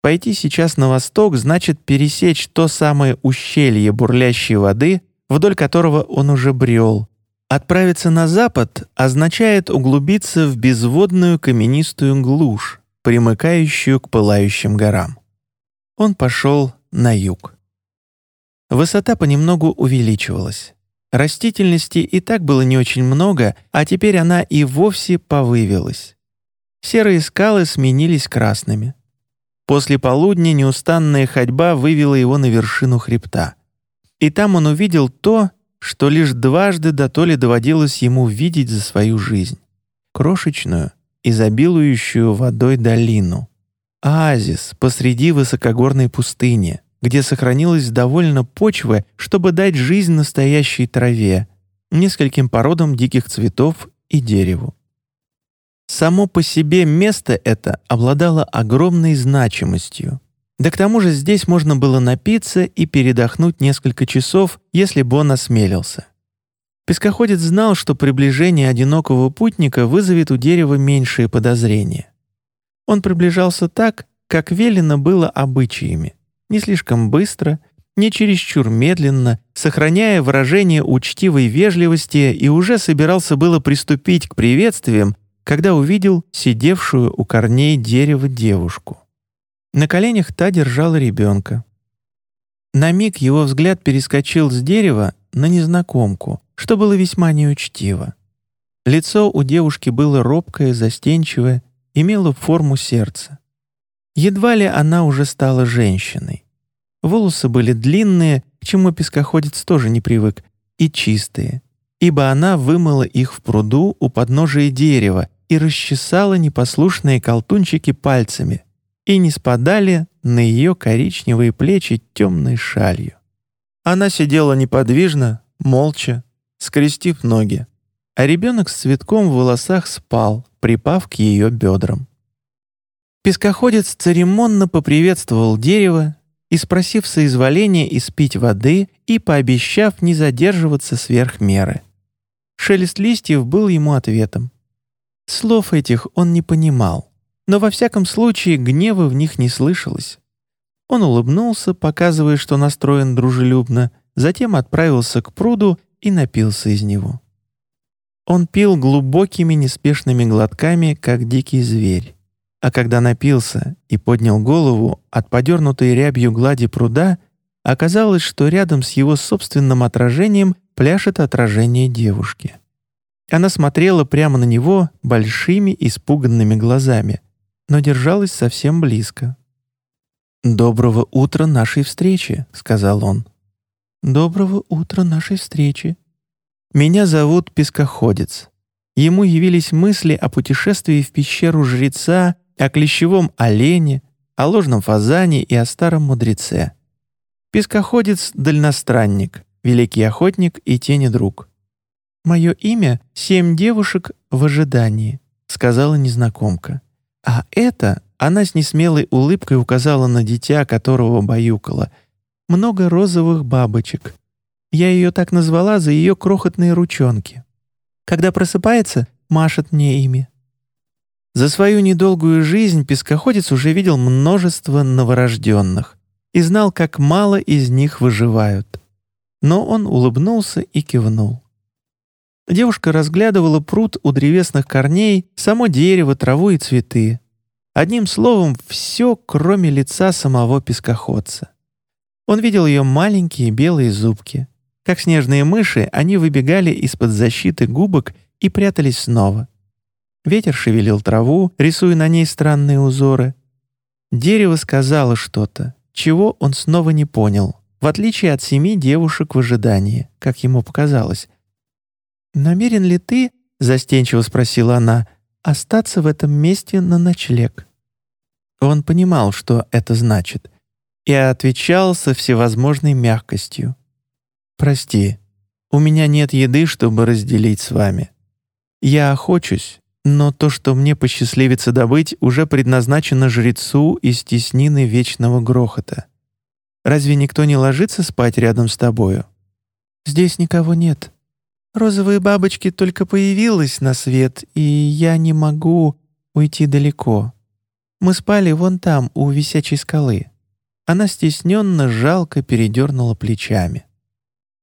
Пойти сейчас на восток значит пересечь то самое ущелье бурлящей воды, вдоль которого он уже брел. Отправиться на запад означает углубиться в безводную каменистую глушь, примыкающую к пылающим горам. Он пошел на юг. Высота понемногу увеличивалась. Растительности и так было не очень много, а теперь она и вовсе повывилась. Серые скалы сменились красными. После полудня неустанная ходьба вывела его на вершину хребта. И там он увидел то, что лишь дважды до то ли доводилось ему видеть за свою жизнь. Крошечную, изобилующую водой долину. Оазис посреди высокогорной пустыни, где сохранилась довольно почвы, чтобы дать жизнь настоящей траве, нескольким породам диких цветов и дереву. Само по себе место это обладало огромной значимостью. Да к тому же здесь можно было напиться и передохнуть несколько часов, если бы он осмелился. Пескоходец знал, что приближение одинокого путника вызовет у дерева меньшие подозрения. Он приближался так, как велено было обычаями, не слишком быстро, не чересчур медленно, сохраняя выражение учтивой вежливости и уже собирался было приступить к приветствиям, когда увидел сидевшую у корней дерева девушку. На коленях та держала ребенка. На миг его взгляд перескочил с дерева на незнакомку, что было весьма неучтиво. Лицо у девушки было робкое, застенчивое, имело форму сердца. Едва ли она уже стала женщиной. Волосы были длинные, к чему пескоходец тоже не привык, и чистые, ибо она вымыла их в пруду у подножия дерева и расчесала непослушные колтунчики пальцами, и не спадали на ее коричневые плечи темной шалью. Она сидела неподвижно, молча, скрестив ноги, а ребенок с цветком в волосах спал, припав к ее бедрам. Пескоходец церемонно поприветствовал дерево и, спросив соизволения испить воды и пообещав не задерживаться сверх меры. Шелест листьев был ему ответом. Слов этих он не понимал, но во всяком случае гнева в них не слышалось. Он улыбнулся, показывая, что настроен дружелюбно, затем отправился к пруду и напился из него. Он пил глубокими неспешными глотками, как дикий зверь. А когда напился и поднял голову от подернутой рябью глади пруда, оказалось, что рядом с его собственным отражением пляшет отражение девушки. Она смотрела прямо на него большими испуганными глазами, но держалась совсем близко. «Доброго утра нашей встречи», — сказал он. «Доброго утра нашей встречи. Меня зовут Пескоходец. Ему явились мысли о путешествии в пещеру жреца о клещевом олене, о ложном фазане и о старом мудреце. Пескоходец — дальностранник, великий охотник и тени друг. «Мое имя — семь девушек в ожидании», — сказала незнакомка. «А это...» — она с несмелой улыбкой указала на дитя, которого баюкала. «Много розовых бабочек. Я ее так назвала за ее крохотные ручонки. Когда просыпается, машет мне ими. За свою недолгую жизнь пескоходец уже видел множество новорожденных и знал, как мало из них выживают. Но он улыбнулся и кивнул. Девушка разглядывала пруд у древесных корней, само дерево, траву и цветы. Одним словом, все, кроме лица самого пескоходца. Он видел ее маленькие белые зубки. Как снежные мыши, они выбегали из-под защиты губок и прятались снова — Ветер шевелил траву, рисуя на ней странные узоры. Дерево сказало что-то, чего он снова не понял, в отличие от семи девушек в ожидании, как ему показалось. «Намерен ли ты, — застенчиво спросила она, — остаться в этом месте на ночлег?» Он понимал, что это значит, и отвечал со всевозможной мягкостью. «Прости, у меня нет еды, чтобы разделить с вами. Я охочусь, но то, что мне посчастливится добыть, уже предназначено жрецу из теснины вечного грохота. Разве никто не ложится спать рядом с тобою? Здесь никого нет. Розовые бабочки только появилась на свет, и я не могу уйти далеко. Мы спали вон там, у висячей скалы. Она стесненно, жалко передернула плечами.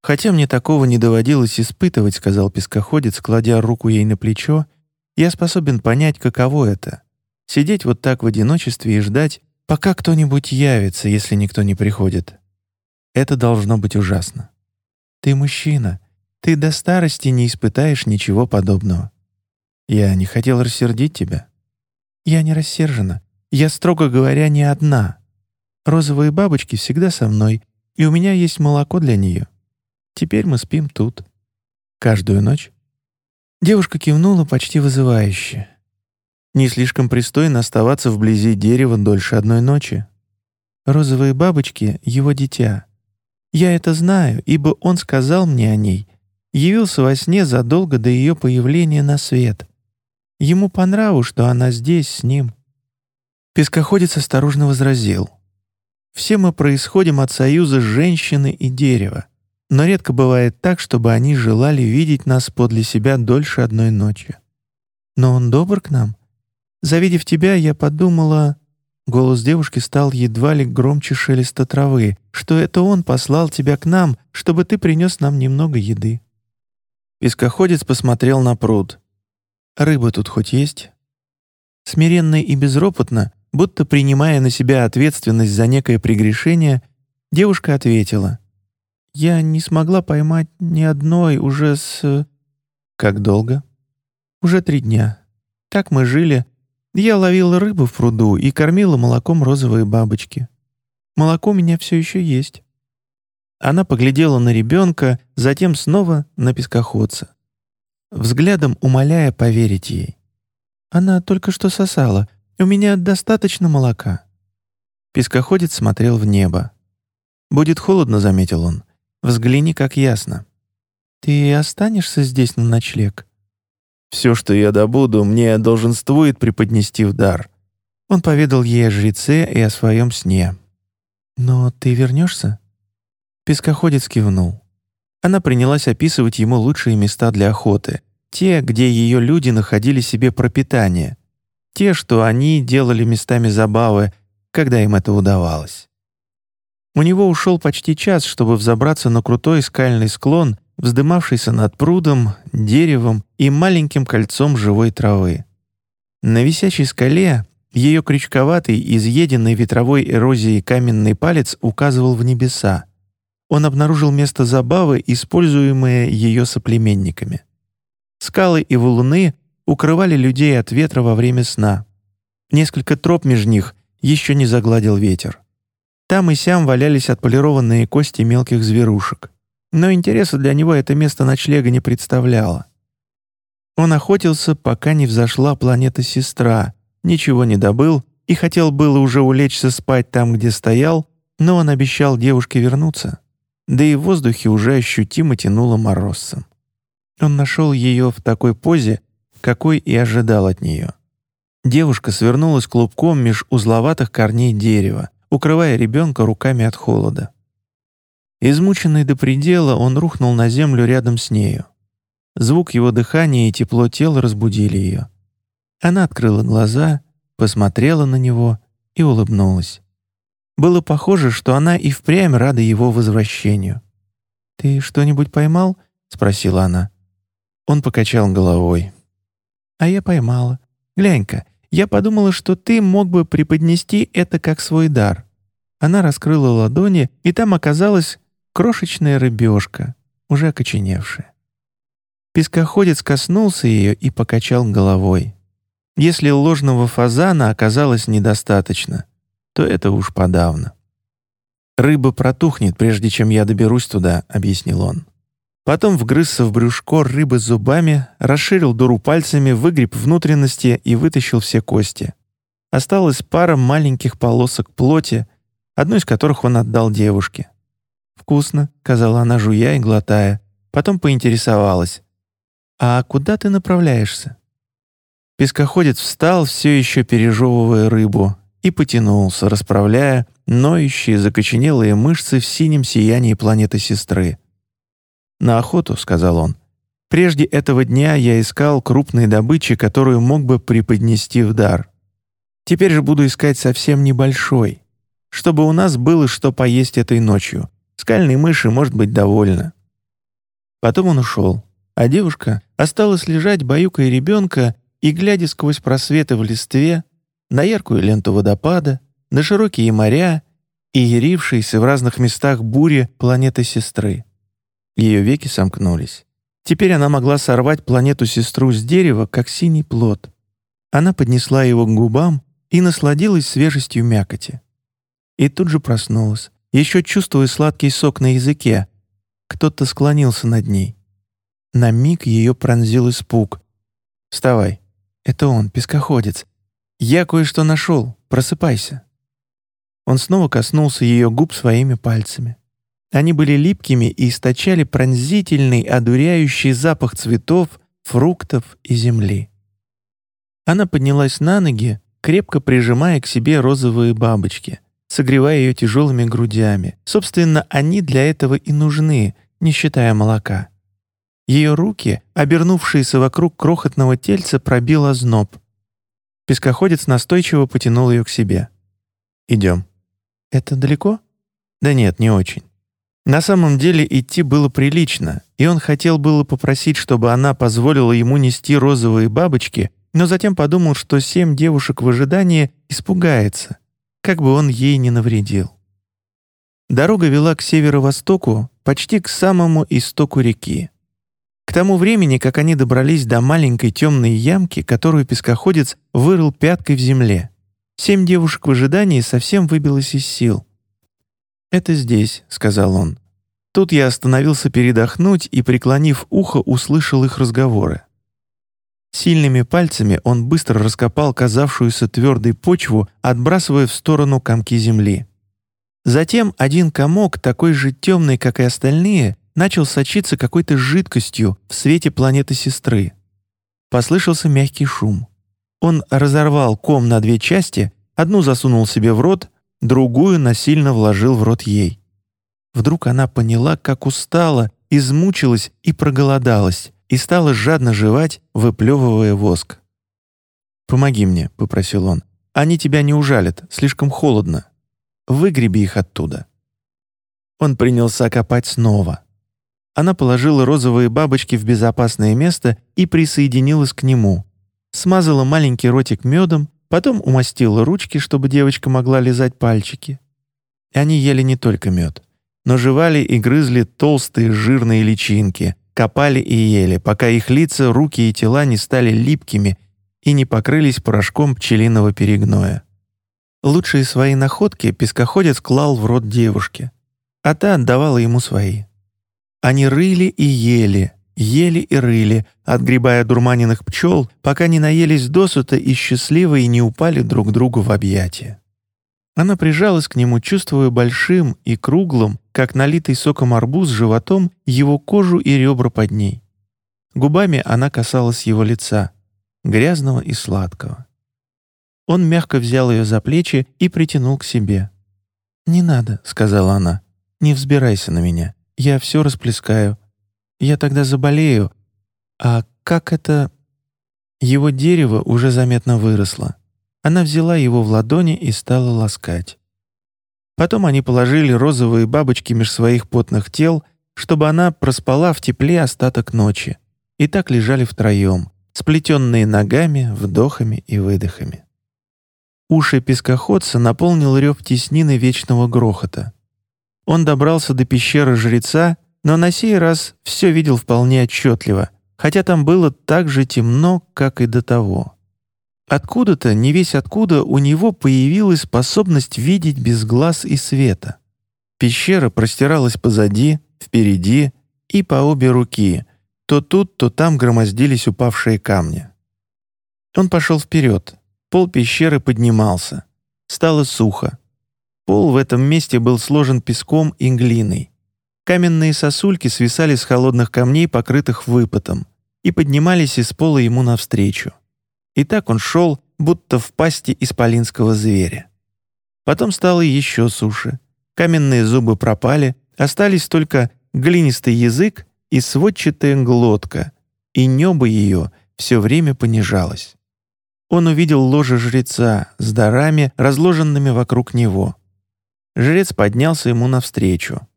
«Хотя мне такого не доводилось испытывать», — сказал пескоходец, кладя руку ей на плечо я способен понять, каково это — сидеть вот так в одиночестве и ждать, пока кто-нибудь явится, если никто не приходит. Это должно быть ужасно. Ты мужчина, ты до старости не испытаешь ничего подобного. Я не хотел рассердить тебя. Я не рассержена. Я, строго говоря, не одна. Розовые бабочки всегда со мной, и у меня есть молоко для нее. Теперь мы спим тут. Каждую ночь Девушка кивнула почти вызывающе. Не слишком пристойно оставаться вблизи дерева дольше одной ночи. Розовые бабочки — его дитя. Я это знаю, ибо он сказал мне о ней. Явился во сне задолго до ее появления на свет. Ему по нраву, что она здесь с ним. Пескоходец осторожно возразил. «Все мы происходим от союза женщины и дерева но редко бывает так, чтобы они желали видеть нас подле себя дольше одной ночи. Но он добр к нам. Завидев тебя, я подумала... Голос девушки стал едва ли громче шелеста травы, что это он послал тебя к нам, чтобы ты принес нам немного еды. Пескоходец посмотрел на пруд. «Рыба тут хоть есть?» Смиренно и безропотно, будто принимая на себя ответственность за некое прегрешение, девушка ответила. «Я не смогла поймать ни одной уже с...» «Как долго?» «Уже три дня. Так мы жили, я ловила рыбу в пруду и кормила молоком розовые бабочки. Молоко у меня все еще есть». Она поглядела на ребенка, затем снова на пескоходца. Взглядом умоляя поверить ей. «Она только что сосала. У меня достаточно молока». Пескоходец смотрел в небо. «Будет холодно», — заметил он. «Взгляни, как ясно». «Ты останешься здесь на ночлег?» Все, что я добуду, мне долженствует преподнести в дар». Он поведал ей о жреце и о своем сне. «Но ты вернешься?» Пескоходец кивнул. Она принялась описывать ему лучшие места для охоты, те, где ее люди находили себе пропитание, те, что они делали местами забавы, когда им это удавалось. У него ушел почти час, чтобы взобраться на крутой скальный склон вздымавшийся над прудом, деревом и маленьким кольцом живой травы. На висячей скале ее крючковатый, изъеденный ветровой эрозией каменный палец указывал в небеса. Он обнаружил место забавы, используемое ее соплеменниками. Скалы и валуны укрывали людей от ветра во время сна. Несколько троп между них еще не загладил ветер. Там и сям валялись отполированные кости мелких зверушек но интереса для него это место ночлега не представляло. Он охотился, пока не взошла планета-сестра, ничего не добыл и хотел было уже улечься спать там, где стоял, но он обещал девушке вернуться. Да и в воздухе уже ощутимо тянуло морозцем. Он нашел ее в такой позе, какой и ожидал от нее. Девушка свернулась клубком меж узловатых корней дерева, укрывая ребенка руками от холода. Измученный до предела, он рухнул на землю рядом с нею. Звук его дыхания и тепло тела разбудили ее. Она открыла глаза, посмотрела на него и улыбнулась. Было похоже, что она и впрямь рада его возвращению. «Ты что-нибудь поймал?» — спросила она. Он покачал головой. «А я поймала. Глянь-ка, я подумала, что ты мог бы преподнести это как свой дар». Она раскрыла ладони, и там оказалось крошечная рыбешка, уже окоченевшая. Пескоходец коснулся ее и покачал головой. Если ложного фазана оказалось недостаточно, то это уж подавно. «Рыба протухнет, прежде чем я доберусь туда», — объяснил он. Потом вгрызся в брюшко рыбы зубами, расширил дуру пальцами, выгреб внутренности и вытащил все кости. Осталась пара маленьких полосок плоти, одну из которых он отдал девушке. «Вкусно», — сказала она, жуя и глотая. Потом поинтересовалась. «А куда ты направляешься?» Пескоходец встал, все еще пережевывая рыбу, и потянулся, расправляя ноющие, закоченелые мышцы в синем сиянии планеты сестры. «На охоту», — сказал он. «Прежде этого дня я искал крупной добычи, которую мог бы преподнести в дар. Теперь же буду искать совсем небольшой, чтобы у нас было что поесть этой ночью, Скальной мыши может быть довольна. Потом он ушел, а девушка осталась лежать, баюкая ребенка и глядя сквозь просветы в листве на яркую ленту водопада, на широкие моря и ярившиеся в разных местах бури планеты сестры. Ее веки сомкнулись. Теперь она могла сорвать планету-сестру с дерева, как синий плод. Она поднесла его к губам и насладилась свежестью мякоти. И тут же проснулась, еще чувствуя сладкий сок на языке. Кто-то склонился над ней. На миг ее пронзил испуг. «Вставай. Это он, пескоходец. Я кое-что нашел. Просыпайся». Он снова коснулся ее губ своими пальцами. Они были липкими и источали пронзительный, одуряющий запах цветов, фруктов и земли. Она поднялась на ноги, крепко прижимая к себе розовые бабочки согревая ее тяжелыми грудями. Собственно, они для этого и нужны, не считая молока. Ее руки, обернувшиеся вокруг крохотного тельца, пробил озноб. Пескоходец настойчиво потянул ее к себе. «Идем». «Это далеко?» «Да нет, не очень». На самом деле идти было прилично, и он хотел было попросить, чтобы она позволила ему нести розовые бабочки, но затем подумал, что семь девушек в ожидании испугается, как бы он ей не навредил. Дорога вела к северо-востоку, почти к самому истоку реки. К тому времени, как они добрались до маленькой темной ямки, которую пескоходец вырыл пяткой в земле, семь девушек в ожидании совсем выбилось из сил. «Это здесь», — сказал он. Тут я остановился передохнуть и, преклонив ухо, услышал их разговоры. Сильными пальцами он быстро раскопал казавшуюся твердой почву, отбрасывая в сторону комки земли. Затем один комок, такой же темный, как и остальные, начал сочиться какой-то жидкостью в свете планеты сестры. Послышался мягкий шум. Он разорвал ком на две части, одну засунул себе в рот, другую насильно вложил в рот ей. Вдруг она поняла, как устала, измучилась и проголодалась, и стала жадно жевать, выплевывая воск. «Помоги мне», — попросил он. «Они тебя не ужалят, слишком холодно. Выгреби их оттуда». Он принялся копать снова. Она положила розовые бабочки в безопасное место и присоединилась к нему. Смазала маленький ротик медом, Потом умастила ручки, чтобы девочка могла лизать пальчики. Они ели не только мед, но жевали и грызли толстые жирные личинки, копали и ели, пока их лица, руки и тела не стали липкими и не покрылись порошком пчелиного перегноя. Лучшие свои находки пескоходец клал в рот девушки, а та отдавала ему свои. Они рыли и ели, ели и рыли, отгребая дурманенных пчел, пока не наелись досыта и счастливые не упали друг другу в объятия. Она прижалась к нему, чувствуя большим и круглым, как налитый соком арбуз животом, его кожу и ребра под ней. Губами она касалась его лица, грязного и сладкого. Он мягко взял ее за плечи и притянул к себе. «Не надо», — сказала она, — «не взбирайся на меня, я все расплескаю, я тогда заболею. А как это...» Его дерево уже заметно выросло. Она взяла его в ладони и стала ласкать. Потом они положили розовые бабочки меж своих потных тел, чтобы она проспала в тепле остаток ночи. И так лежали втроем, сплетенные ногами, вдохами и выдохами. Уши пескоходца наполнил рев теснины вечного грохота. Он добрался до пещеры жреца но на сей раз все видел вполне отчетливо, хотя там было так же темно, как и до того. Откуда-то, не весь откуда, у него появилась способность видеть без глаз и света. Пещера простиралась позади, впереди и по обе руки. То тут, то там громоздились упавшие камни. Он пошел вперед. Пол пещеры поднимался. Стало сухо. Пол в этом месте был сложен песком и глиной. Каменные сосульки свисали с холодных камней, покрытых выпотом, и поднимались из пола ему навстречу. И так он шел, будто в пасти исполинского зверя. Потом стало еще суше. Каменные зубы пропали, остались только глинистый язык и сводчатая глотка, и небо ее все время понижалось. Он увидел ложе жреца с дарами, разложенными вокруг него. Жрец поднялся ему навстречу.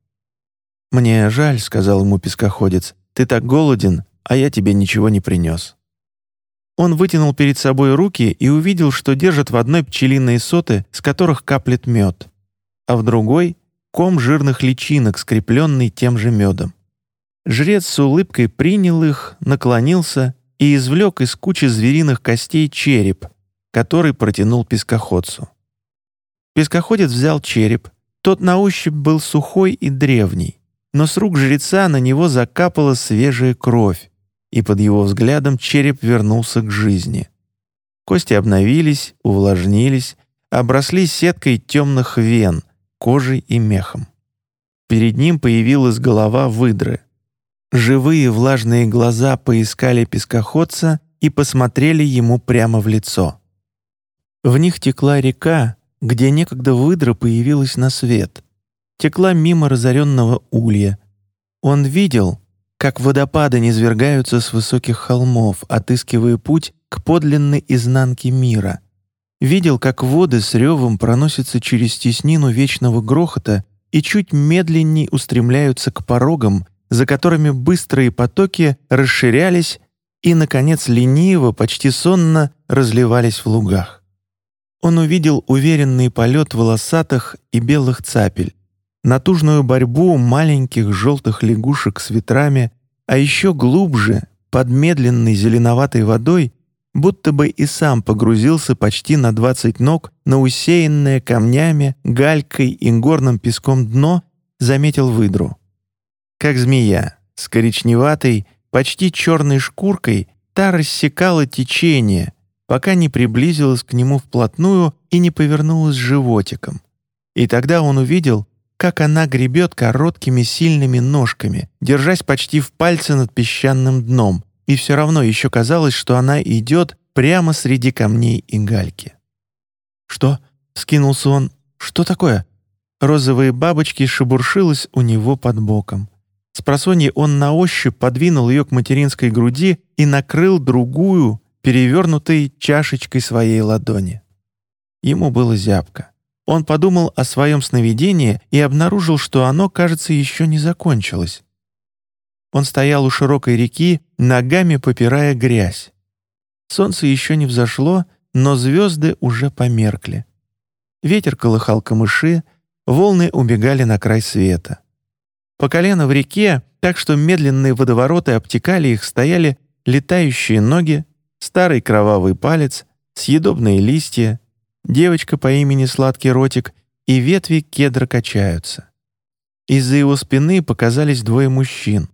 «Мне жаль», — сказал ему пескоходец, — «ты так голоден, а я тебе ничего не принес». Он вытянул перед собой руки и увидел, что держит в одной пчелиные соты, с которых каплет мед, а в другой — ком жирных личинок, скрепленный тем же медом. Жрец с улыбкой принял их, наклонился и извлек из кучи звериных костей череп, который протянул пескоходцу. Пескоходец взял череп, тот на ощупь был сухой и древний но с рук жреца на него закапала свежая кровь, и под его взглядом череп вернулся к жизни. Кости обновились, увлажнились, обросли сеткой темных вен, кожей и мехом. Перед ним появилась голова выдры. Живые влажные глаза поискали пескоходца и посмотрели ему прямо в лицо. В них текла река, где некогда выдра появилась на свет текла мимо разоренного улья. Он видел, как водопады низвергаются с высоких холмов, отыскивая путь к подлинной изнанке мира, видел, как воды с ревом проносятся через теснину вечного грохота и чуть медленней устремляются к порогам, за которыми быстрые потоки расширялись и, наконец, лениво, почти сонно разливались в лугах. Он увидел уверенный полет волосатых и белых цапель, натужную борьбу маленьких желтых лягушек с ветрами, а еще глубже, под медленной зеленоватой водой, будто бы и сам погрузился почти на двадцать ног на усеянное камнями, галькой и горным песком дно, заметил выдру. Как змея, с коричневатой, почти черной шкуркой, та рассекала течение, пока не приблизилась к нему вплотную и не повернулась животиком. И тогда он увидел, как она гребет короткими сильными ножками, держась почти в пальце над песчаным дном, и все равно еще казалось, что она идет прямо среди камней и гальки. «Что?» — скинулся он. «Что такое?» Розовые бабочки шебуршилась у него под боком. С просонья он на ощупь подвинул ее к материнской груди и накрыл другую, перевернутой чашечкой своей ладони. Ему было зябко. Он подумал о своем сновидении и обнаружил, что оно, кажется, еще не закончилось. Он стоял у широкой реки, ногами попирая грязь. Солнце еще не взошло, но звезды уже померкли. Ветер колыхал камыши, волны убегали на край света. По колено в реке, так что медленные водовороты обтекали их, стояли летающие ноги, старый кровавый палец, съедобные листья, девочка по имени Сладкий Ротик и ветви кедра качаются. Из-за его спины показались двое мужчин.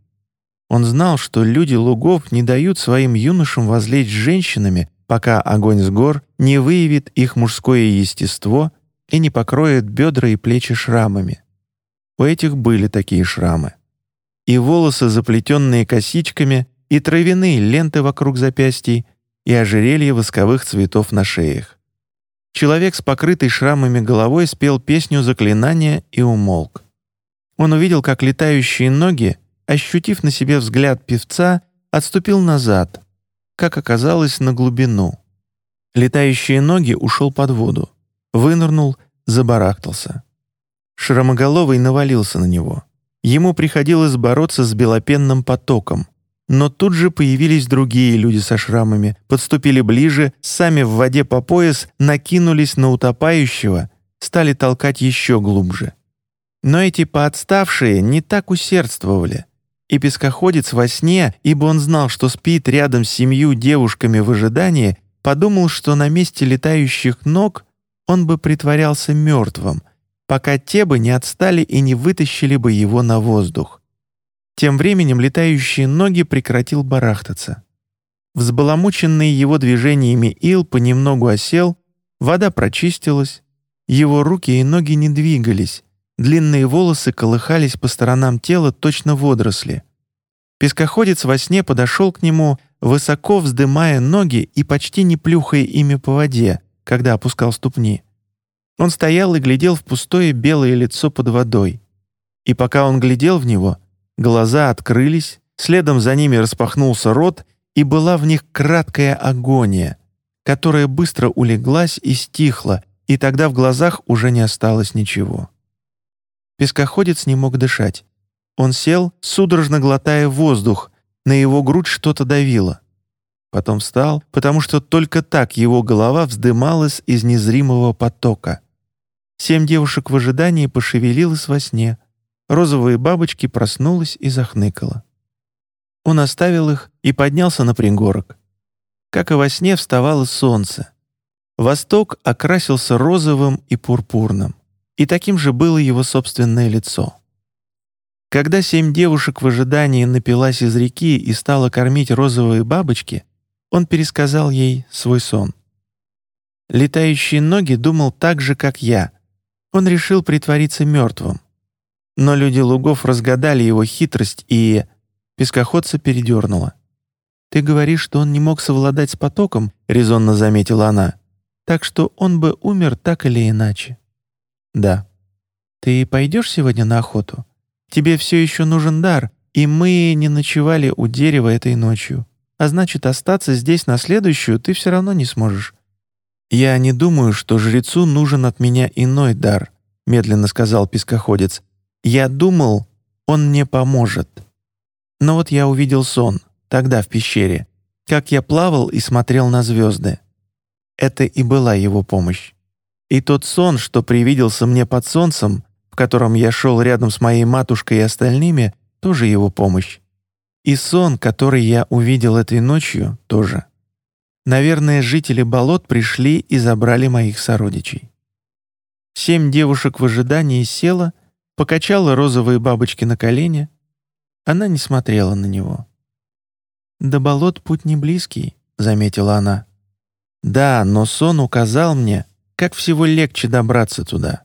Он знал, что люди лугов не дают своим юношам возлечь с женщинами, пока огонь с гор не выявит их мужское естество и не покроет бедра и плечи шрамами. У этих были такие шрамы. И волосы, заплетенные косичками, и травяные ленты вокруг запястий, и ожерелья восковых цветов на шеях. Человек с покрытой шрамами головой спел песню заклинания и умолк. Он увидел, как летающие ноги ощутив на себе взгляд певца, отступил назад, как оказалось, на глубину. Летающие ноги ушел под воду, вынырнул, забарахтался. Шрамоголовый навалился на него. Ему приходилось бороться с белопенным потоком. Но тут же появились другие люди со шрамами, подступили ближе, сами в воде по пояс накинулись на утопающего, стали толкать еще глубже. Но эти поотставшие не так усердствовали — и пескоходец во сне, ибо он знал, что спит рядом с семью девушками в ожидании, подумал, что на месте летающих ног он бы притворялся мертвым, пока те бы не отстали и не вытащили бы его на воздух. Тем временем летающие ноги прекратил барахтаться. Взбаламученный его движениями ил понемногу осел, вода прочистилась, его руки и ноги не двигались, Длинные волосы колыхались по сторонам тела точно водоросли. Пескоходец во сне подошел к нему, высоко вздымая ноги и почти не плюхая ими по воде, когда опускал ступни. Он стоял и глядел в пустое белое лицо под водой. И пока он глядел в него, глаза открылись, следом за ними распахнулся рот, и была в них краткая агония, которая быстро улеглась и стихла, и тогда в глазах уже не осталось ничего. Пескоходец не мог дышать. Он сел, судорожно глотая воздух, на его грудь что-то давило. Потом встал, потому что только так его голова вздымалась из незримого потока. Семь девушек в ожидании пошевелилась во сне. Розовые бабочки проснулась и захныкала. Он оставил их и поднялся на пригорок. Как и во сне вставало солнце. Восток окрасился розовым и пурпурным и таким же было его собственное лицо. Когда семь девушек в ожидании напилась из реки и стала кормить розовые бабочки, он пересказал ей свой сон. Летающие ноги думал так же, как я. Он решил притвориться мертвым. Но люди лугов разгадали его хитрость, и пескоходца передернуло. «Ты говоришь, что он не мог совладать с потоком», — резонно заметила она. «Так что он бы умер так или иначе». «Да». «Ты пойдешь сегодня на охоту? Тебе все еще нужен дар, и мы не ночевали у дерева этой ночью. А значит, остаться здесь на следующую ты все равно не сможешь». «Я не думаю, что жрецу нужен от меня иной дар», — медленно сказал пескоходец. «Я думал, он мне поможет. Но вот я увидел сон, тогда в пещере, как я плавал и смотрел на звезды. Это и была его помощь. И тот сон, что привиделся мне под солнцем, в котором я шел рядом с моей матушкой и остальными, тоже его помощь. И сон, который я увидел этой ночью, тоже. Наверное, жители болот пришли и забрали моих сородичей. Семь девушек в ожидании села, покачала розовые бабочки на колени. Она не смотрела на него. «До болот путь не близкий», — заметила она. «Да, но сон указал мне, как всего легче добраться туда».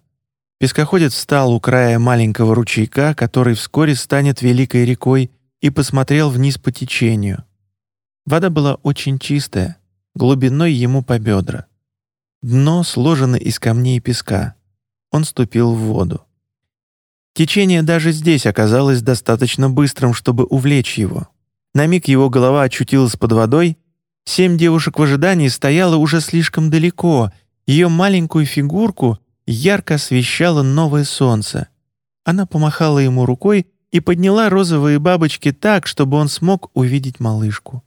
Пескоходец встал у края маленького ручейка, который вскоре станет великой рекой, и посмотрел вниз по течению. Вода была очень чистая, глубиной ему по бедра. Дно сложено из камней и песка. Он ступил в воду. Течение даже здесь оказалось достаточно быстрым, чтобы увлечь его. На миг его голова очутилась под водой. Семь девушек в ожидании стояло уже слишком далеко. Ее маленькую фигурку ярко освещало новое солнце. Она помахала ему рукой и подняла розовые бабочки так, чтобы он смог увидеть малышку.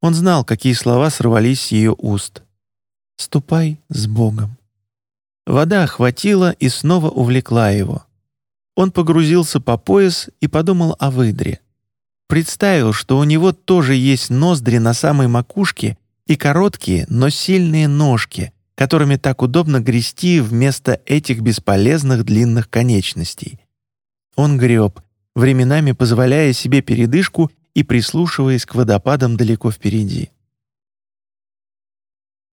Он знал, какие слова сорвались с ее уст. «Ступай с Богом». Вода охватила и снова увлекла его. Он погрузился по пояс и подумал о выдре. Представил, что у него тоже есть ноздри на самой макушке и короткие, но сильные ножки, которыми так удобно грести вместо этих бесполезных длинных конечностей. Он греб, временами позволяя себе передышку и прислушиваясь к водопадам далеко впереди.